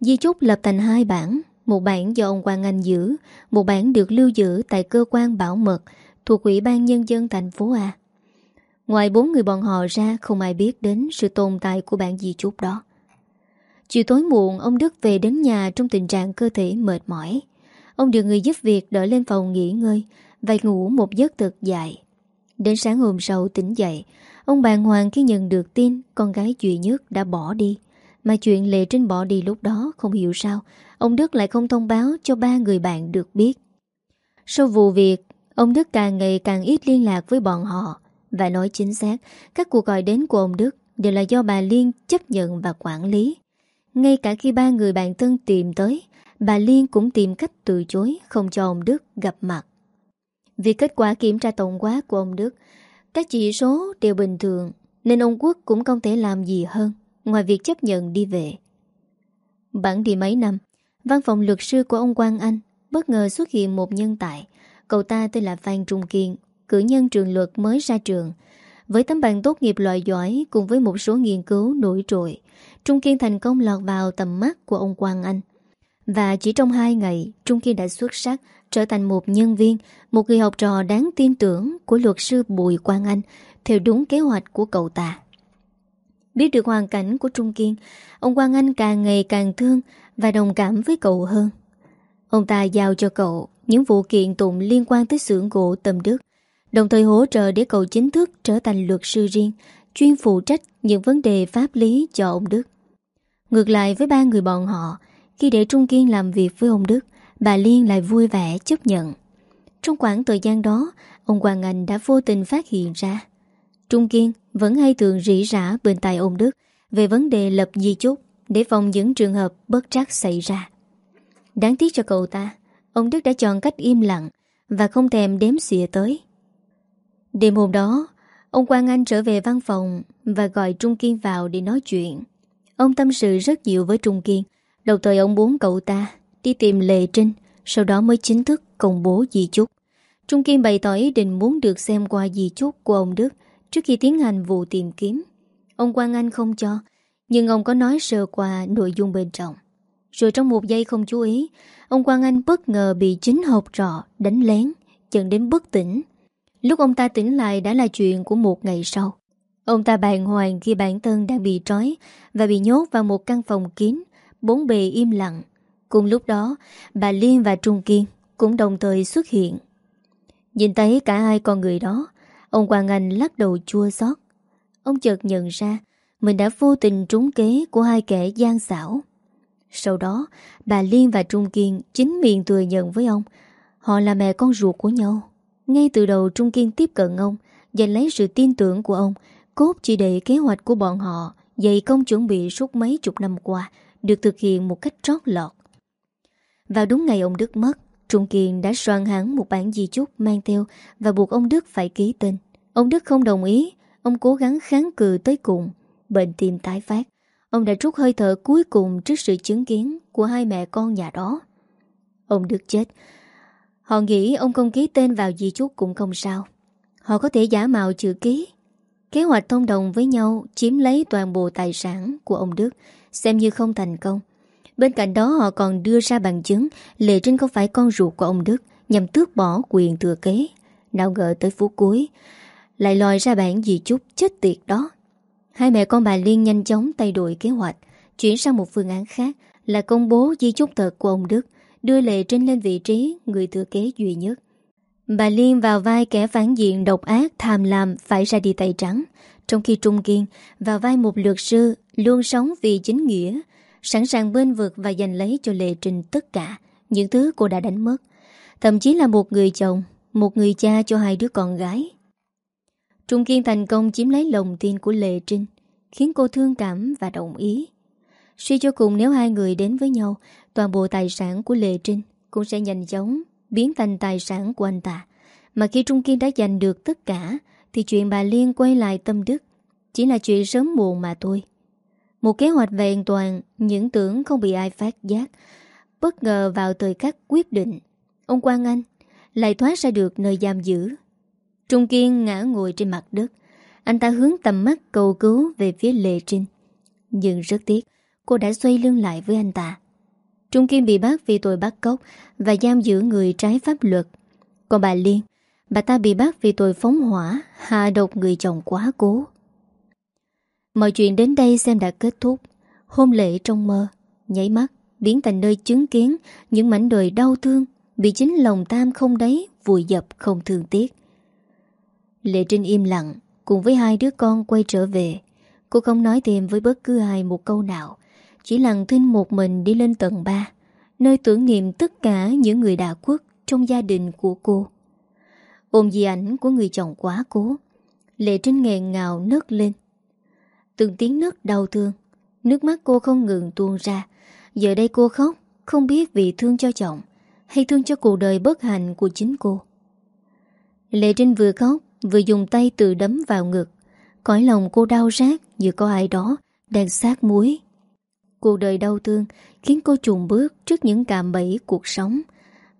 Di chúc lập thành hai bản, một bản do ông Quang Anh giữ, một bản được lưu giữ tại cơ quan bảo mật thuộc Ủy ban Nhân dân thành phố A. Ngoài bốn người bọn họ ra không ai biết đến sự tồn tại của bản di chúc đó. Chiều tối muộn ông Đức về đến nhà trong tình trạng cơ thể mệt mỏi. Ông được người giúp việc đỡ lên phòng nghỉ ngơi và ngủ một giấc thật dài. Đến sáng hôm sau tỉnh dậy, ông bàng hoàng khi nhận được tin con gái duy nhất đã bỏ đi. Mà chuyện Lệ Trinh bỏ đi lúc đó không hiểu sao, ông Đức lại không thông báo cho ba người bạn được biết. Sau vụ việc, ông Đức càng ngày càng ít liên lạc với bọn họ. Và nói chính xác, các cuộc gọi đến của ông Đức đều là do bà Liên chấp nhận và quản lý. Ngay cả khi ba người bạn thân tìm tới, bà Liên cũng tìm cách từ chối không cho ông Đức gặp mặt. Vì kết quả kiểm tra tổng quát của ông Đức, các chỉ số đều bình thường nên ông Quốc cũng không thể làm gì hơn ngoài việc chấp nhận đi về. Bản đi mấy năm, văn phòng luật sư của ông Quang Anh bất ngờ xuất hiện một nhân tài. Cậu ta tên là Phan Trung Kiên, cử nhân trường luật mới ra trường. Với tấm bằng tốt nghiệp loại giỏi cùng với một số nghiên cứu nổi trội, Trung Kiên thành công lọt vào tầm mắt của ông Quang Anh. Và chỉ trong hai ngày, Trung Kiên đã xuất sắc trở thành một nhân viên, một người học trò đáng tin tưởng của luật sư Bùi Quang Anh theo đúng kế hoạch của cậu ta. Biết được hoàn cảnh của Trung Kiên, ông Quang Anh càng ngày càng thương và đồng cảm với cậu hơn. Ông ta giao cho cậu những vụ kiện tụng liên quan tới xưởng gỗ Tâm Đức, đồng thời hỗ trợ để cậu chính thức trở thành luật sư riêng, chuyên phụ trách những vấn đề pháp lý cho ông Đức. Ngược lại với ba người bọn họ, khi để Trung Kiên làm việc với ông Đức, bà Liên lại vui vẻ chấp nhận. Trong khoảng thời gian đó, ông Quang Anh đã vô tình phát hiện ra. Trung Kiên vẫn hay thường rỉ rả bên tai ông Đức về vấn đề lập di chúc để phòng những trường hợp bất trắc xảy ra. Đáng tiếc cho cậu ta, ông Đức đã chọn cách im lặng và không thèm đếm xỉa tới. Đêm hôm đó, ông Quang Anh trở về văn phòng và gọi Trung Kiên vào để nói chuyện. Ông tâm sự rất nhiều với Trung Kiên, đầu thời ông muốn cậu ta đi tìm Lệ Trinh, sau đó mới chính thức công bố di chúc. Trung Kiên bày tỏ ý định muốn được xem qua di chúc của ông Đức trước khi tiến hành vụ tìm kiếm. Ông Quang Anh không cho, nhưng ông có nói sơ qua nội dung bên trong. Rồi trong một giây không chú ý, ông Quang Anh bất ngờ bị chính hộp trọ đánh lén, dẫn đến bất tỉnh. Lúc ông ta tỉnh lại đã là chuyện của một ngày sau. Ông ta bàng hoàng khi bản thân đang bị trói và bị nhốt vào một căn phòng kín, bốn bề im lặng. Cùng lúc đó, bà Liên và Trung Kiên cũng đồng thời xuất hiện. Nhìn thấy cả hai con người đó, ông Quang Anh lắc đầu chua xót. Ông chợt nhận ra mình đã vô tình trúng kế của hai kẻ gian xảo. Sau đó, bà Liên và Trung Kiên chính miệng thừa nhận với ông họ là mẹ con ruột của nhau. Ngay từ đầu Trung Kiên tiếp cận ông, giành lấy sự tin tưởng của ông, cốt chỉ để kế hoạch của bọn họ dày công chuẩn bị suốt mấy chục năm qua được thực hiện một cách trót lọt. Vào đúng ngày ông Đức mất, Trung Kiên đã soạn hẳn một bản di chúc mang theo và buộc ông Đức phải ký tên. Ông Đức không đồng ý, ông cố gắng kháng cự tới cùng, bệnh tim tái phát. Ông đã trút hơi thở cuối cùng trước sự chứng kiến của hai mẹ con nhà đó. Ông Đức chết. Họ nghĩ ông không ký tên vào di chúc cũng không sao. Họ có thể giả mạo chữ ký. Kế hoạch thông đồng với nhau chiếm lấy toàn bộ tài sản của ông Đức xem như không thành công. Bên cạnh đó họ còn đưa ra bằng chứng Lệ Trinh không phải con ruột của ông Đức nhằm tước bỏ quyền thừa kế. Nào ngờ tới phút cuối lại lòi ra bản dì chút chết tiệt đó. Hai mẹ con bà Liên nhanh chóng thay đổi kế hoạch, chuyển sang một phương án khác là công bố di chúc thật của ông Đức, đưa Lệ Trinh lên vị trí người thừa kế duy nhất. Bà Liên vào vai kẻ phản diện độc ác tham lam phải ra đi tay trắng, trong khi Trung Kiên vào vai một luật sư luôn sống vì chính nghĩa, sẵn sàng bên vực và giành lấy cho Lệ Trình tất cả những thứ cô đã đánh mất. Thậm chí là một người chồng, một người cha cho hai đứa con gái. Trung Kiên thành công chiếm lấy lòng tin của Lệ Trinh, khiến cô thương cảm và đồng ý. Suy cho cùng nếu hai người đến với nhau, toàn bộ tài sản của Lệ Trinh cũng sẽ nhanh chóng biến thành tài sản của anh ta. Mà khi Trung Kiên đã giành được tất cả, thì chuyện bà Liên quay lại tâm đức chỉ là chuyện sớm muộn mà thôi. Một kế hoạch vẹn toàn, những tưởng không bị ai phát giác. Bất ngờ vào thời khắc quyết định, ông Quang Anh lại thoát ra được nơi giam giữ. Trung Kiên ngã ngồi trên mặt đất. Anh ta hướng tầm mắt cầu cứu về phía Lệ Trinh. Nhưng rất tiếc Cô đã xoay lưng lại với anh ta. Trung Kiên bị bắt vì tội bắt cóc Và giam giữ người trái pháp luật. Còn bà Liên Bà ta bị bắt vì tội phóng hỏa Hạ độc người chồng quá cố. Mọi chuyện đến đây xem đã kết thúc. Hôn lễ trong mơ Nhảy mắt, biến thành nơi chứng kiến Những mảnh đời đau thương Bị chính lòng tam không đấy Vùi dập không thương tiếc. Lệ Trinh im lặng, Cùng với hai đứa con quay trở về. Cô không nói thêm với bất cứ ai một câu nào, Chỉ lặng thinh một mình đi lên tầng 3 Nơi tưởng niệm tất cả những người đã khuất Trong gia đình của cô. Ôm di ảnh của người chồng quá cố, Lệ Trinh nghẹn ngào nấc lên. Từng tiếng nước đau thương. Nước mắt cô không ngừng tuôn ra. Giờ đây cô khóc, Không biết vì thương cho chồng, Hay thương cho cuộc đời bất hạnh của chính cô. Lệ Trinh vừa khóc, Vừa dùng tay tự đấm vào ngực. Cõi lòng cô đau rát Như có ai đó đang sát muối. Cuộc đời đau thương Khiến cô trùng bước trước những cạm bẫy cuộc sống,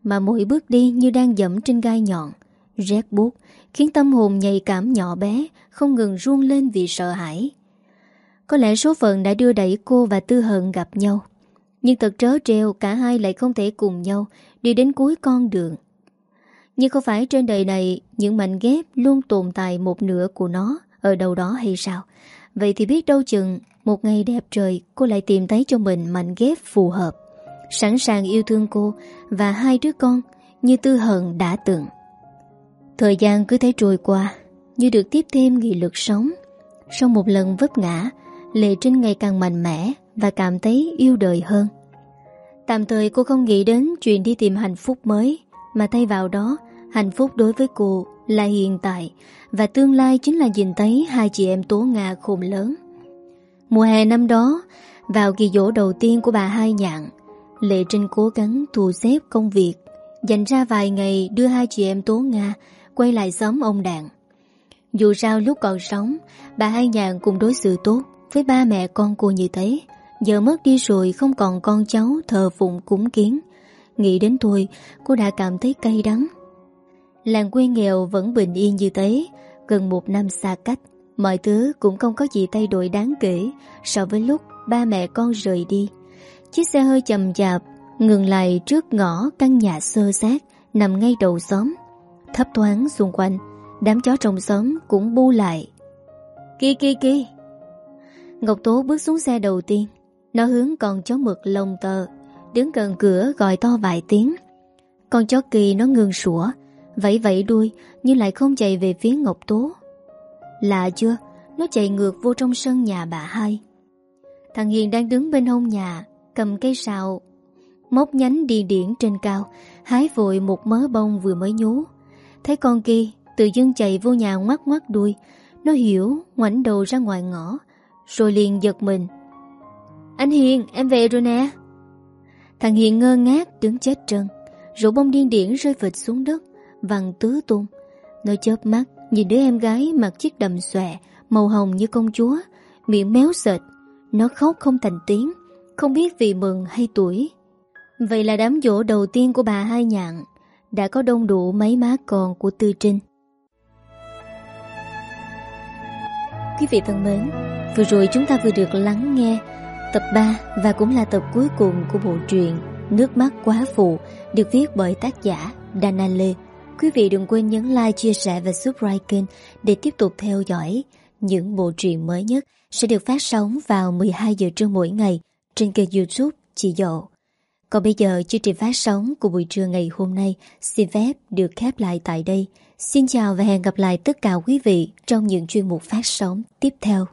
Mà mỗi bước đi như đang dẫm trên gai nhọn. Rét buốt Khiến tâm hồn nhạy cảm nhỏ bé Không ngừng run lên vì sợ hãi. Có lẽ số phận đã đưa đẩy cô và Tư Hận gặp nhau. Nhưng thật trớ treo Cả hai lại không thể cùng nhau Đi đến cuối con đường. Nhưng không phải trên đời này Những mảnh ghép luôn tồn tại một nửa của nó Ở đâu đó hay sao? Vậy thì biết đâu chừng Một ngày đẹp trời, cô lại tìm thấy cho mình mảnh ghép phù hợp, Sẵn sàng yêu thương cô Và hai đứa con Như Tư Hận đã từng. Thời gian cứ thế trôi qua, Như được tiếp thêm nghị lực sống. Sau một lần vấp ngã Lệ Trinh ngày càng mạnh mẽ Và cảm thấy yêu đời hơn. Tạm thời cô không nghĩ đến chuyện đi tìm hạnh phúc mới Mà thay vào đó Hạnh phúc đối với cô là hiện tại Và tương lai chính là nhìn thấy Hai chị em Tố Nga khôn lớn. Mùa hè năm đó Vào kỳ dỗ đầu tiên của bà Hai Nhạn Lệ Trinh cố gắng thu xếp công việc Dành ra vài ngày đưa hai chị em Tố Nga quay lại xóm ông Đạn. Dù sao lúc còn sống, bà Hai Nhàn cũng đối xử tốt với ba mẹ con cô như thế. Giờ mất đi rồi không còn con cháu thờ phụng cúng kiến. Nghĩ đến tôi cô đã cảm thấy cay đắng. Làng quê nghèo vẫn bình yên như thế, gần một năm xa cách. Mọi thứ cũng không có gì thay đổi đáng kể so với lúc ba mẹ con rời đi. Chiếc xe hơi chậm chạp, ngừng lại trước ngõ căn nhà sơ sát, nằm ngay đầu xóm. Thấp thoáng xung quanh Đám chó trong xóm cũng bu lại Kì kì kì Ngọc Tố bước xuống xe đầu tiên. Nó hướng con chó mực lông tờ Đứng gần cửa gọi to vài tiếng. Con chó kỳ nó ngừng sủa, Vẫy vẫy đuôi, Nhưng lại không chạy về phía Ngọc Tố. Lạ chưa? Nó chạy ngược vô trong sân nhà bà hai. Thằng Hiền đang đứng bên hông nhà, Cầm cây sào, Móc nhánh đi điển trên cao, Hái vội một mớ bông vừa mới nhú. Thấy con kia, Tự dưng chạy vô nhà ngoắt ngoắt đuôi. Nó hiểu, ngoảnh đầu ra ngoài ngõ. Rồi liền giật mình. Anh Hiền em về rồi nè. Thằng Hiền ngơ ngác đứng chết trân Rổ bông điên điển rơi vịt xuống đất Vằn tứ tung. Nó chớp mắt nhìn đứa em gái mặc chiếc đầm xòe Màu hồng như công chúa Miệng méo sệt Nó khóc không thành tiếng Không biết vì mừng hay tuổi. Vậy là đám dỗ đầu tiên của bà hai nhạn đã có đông đủ mấy má còn của Tư Trinh. Quý vị thân mến, vừa rồi chúng ta vừa được lắng nghe tập 3 và cũng là tập cuối cùng của bộ truyện Nước mắt quá phụ được viết bởi tác giả Dana Lê. Quý vị đừng quên nhấn like, chia sẻ và subscribe kênh để tiếp tục theo dõi những bộ truyện mới nhất sẽ được phát sóng vào 12 giờ trưa mỗi ngày trên kênh youtube Chị Dậu. Còn bây giờ chương trình phát sóng của buổi trưa ngày hôm nay xin phép được khép lại tại đây. Xin chào và hẹn gặp lại tất cả quý vị trong những chuyên mục phát sóng tiếp theo.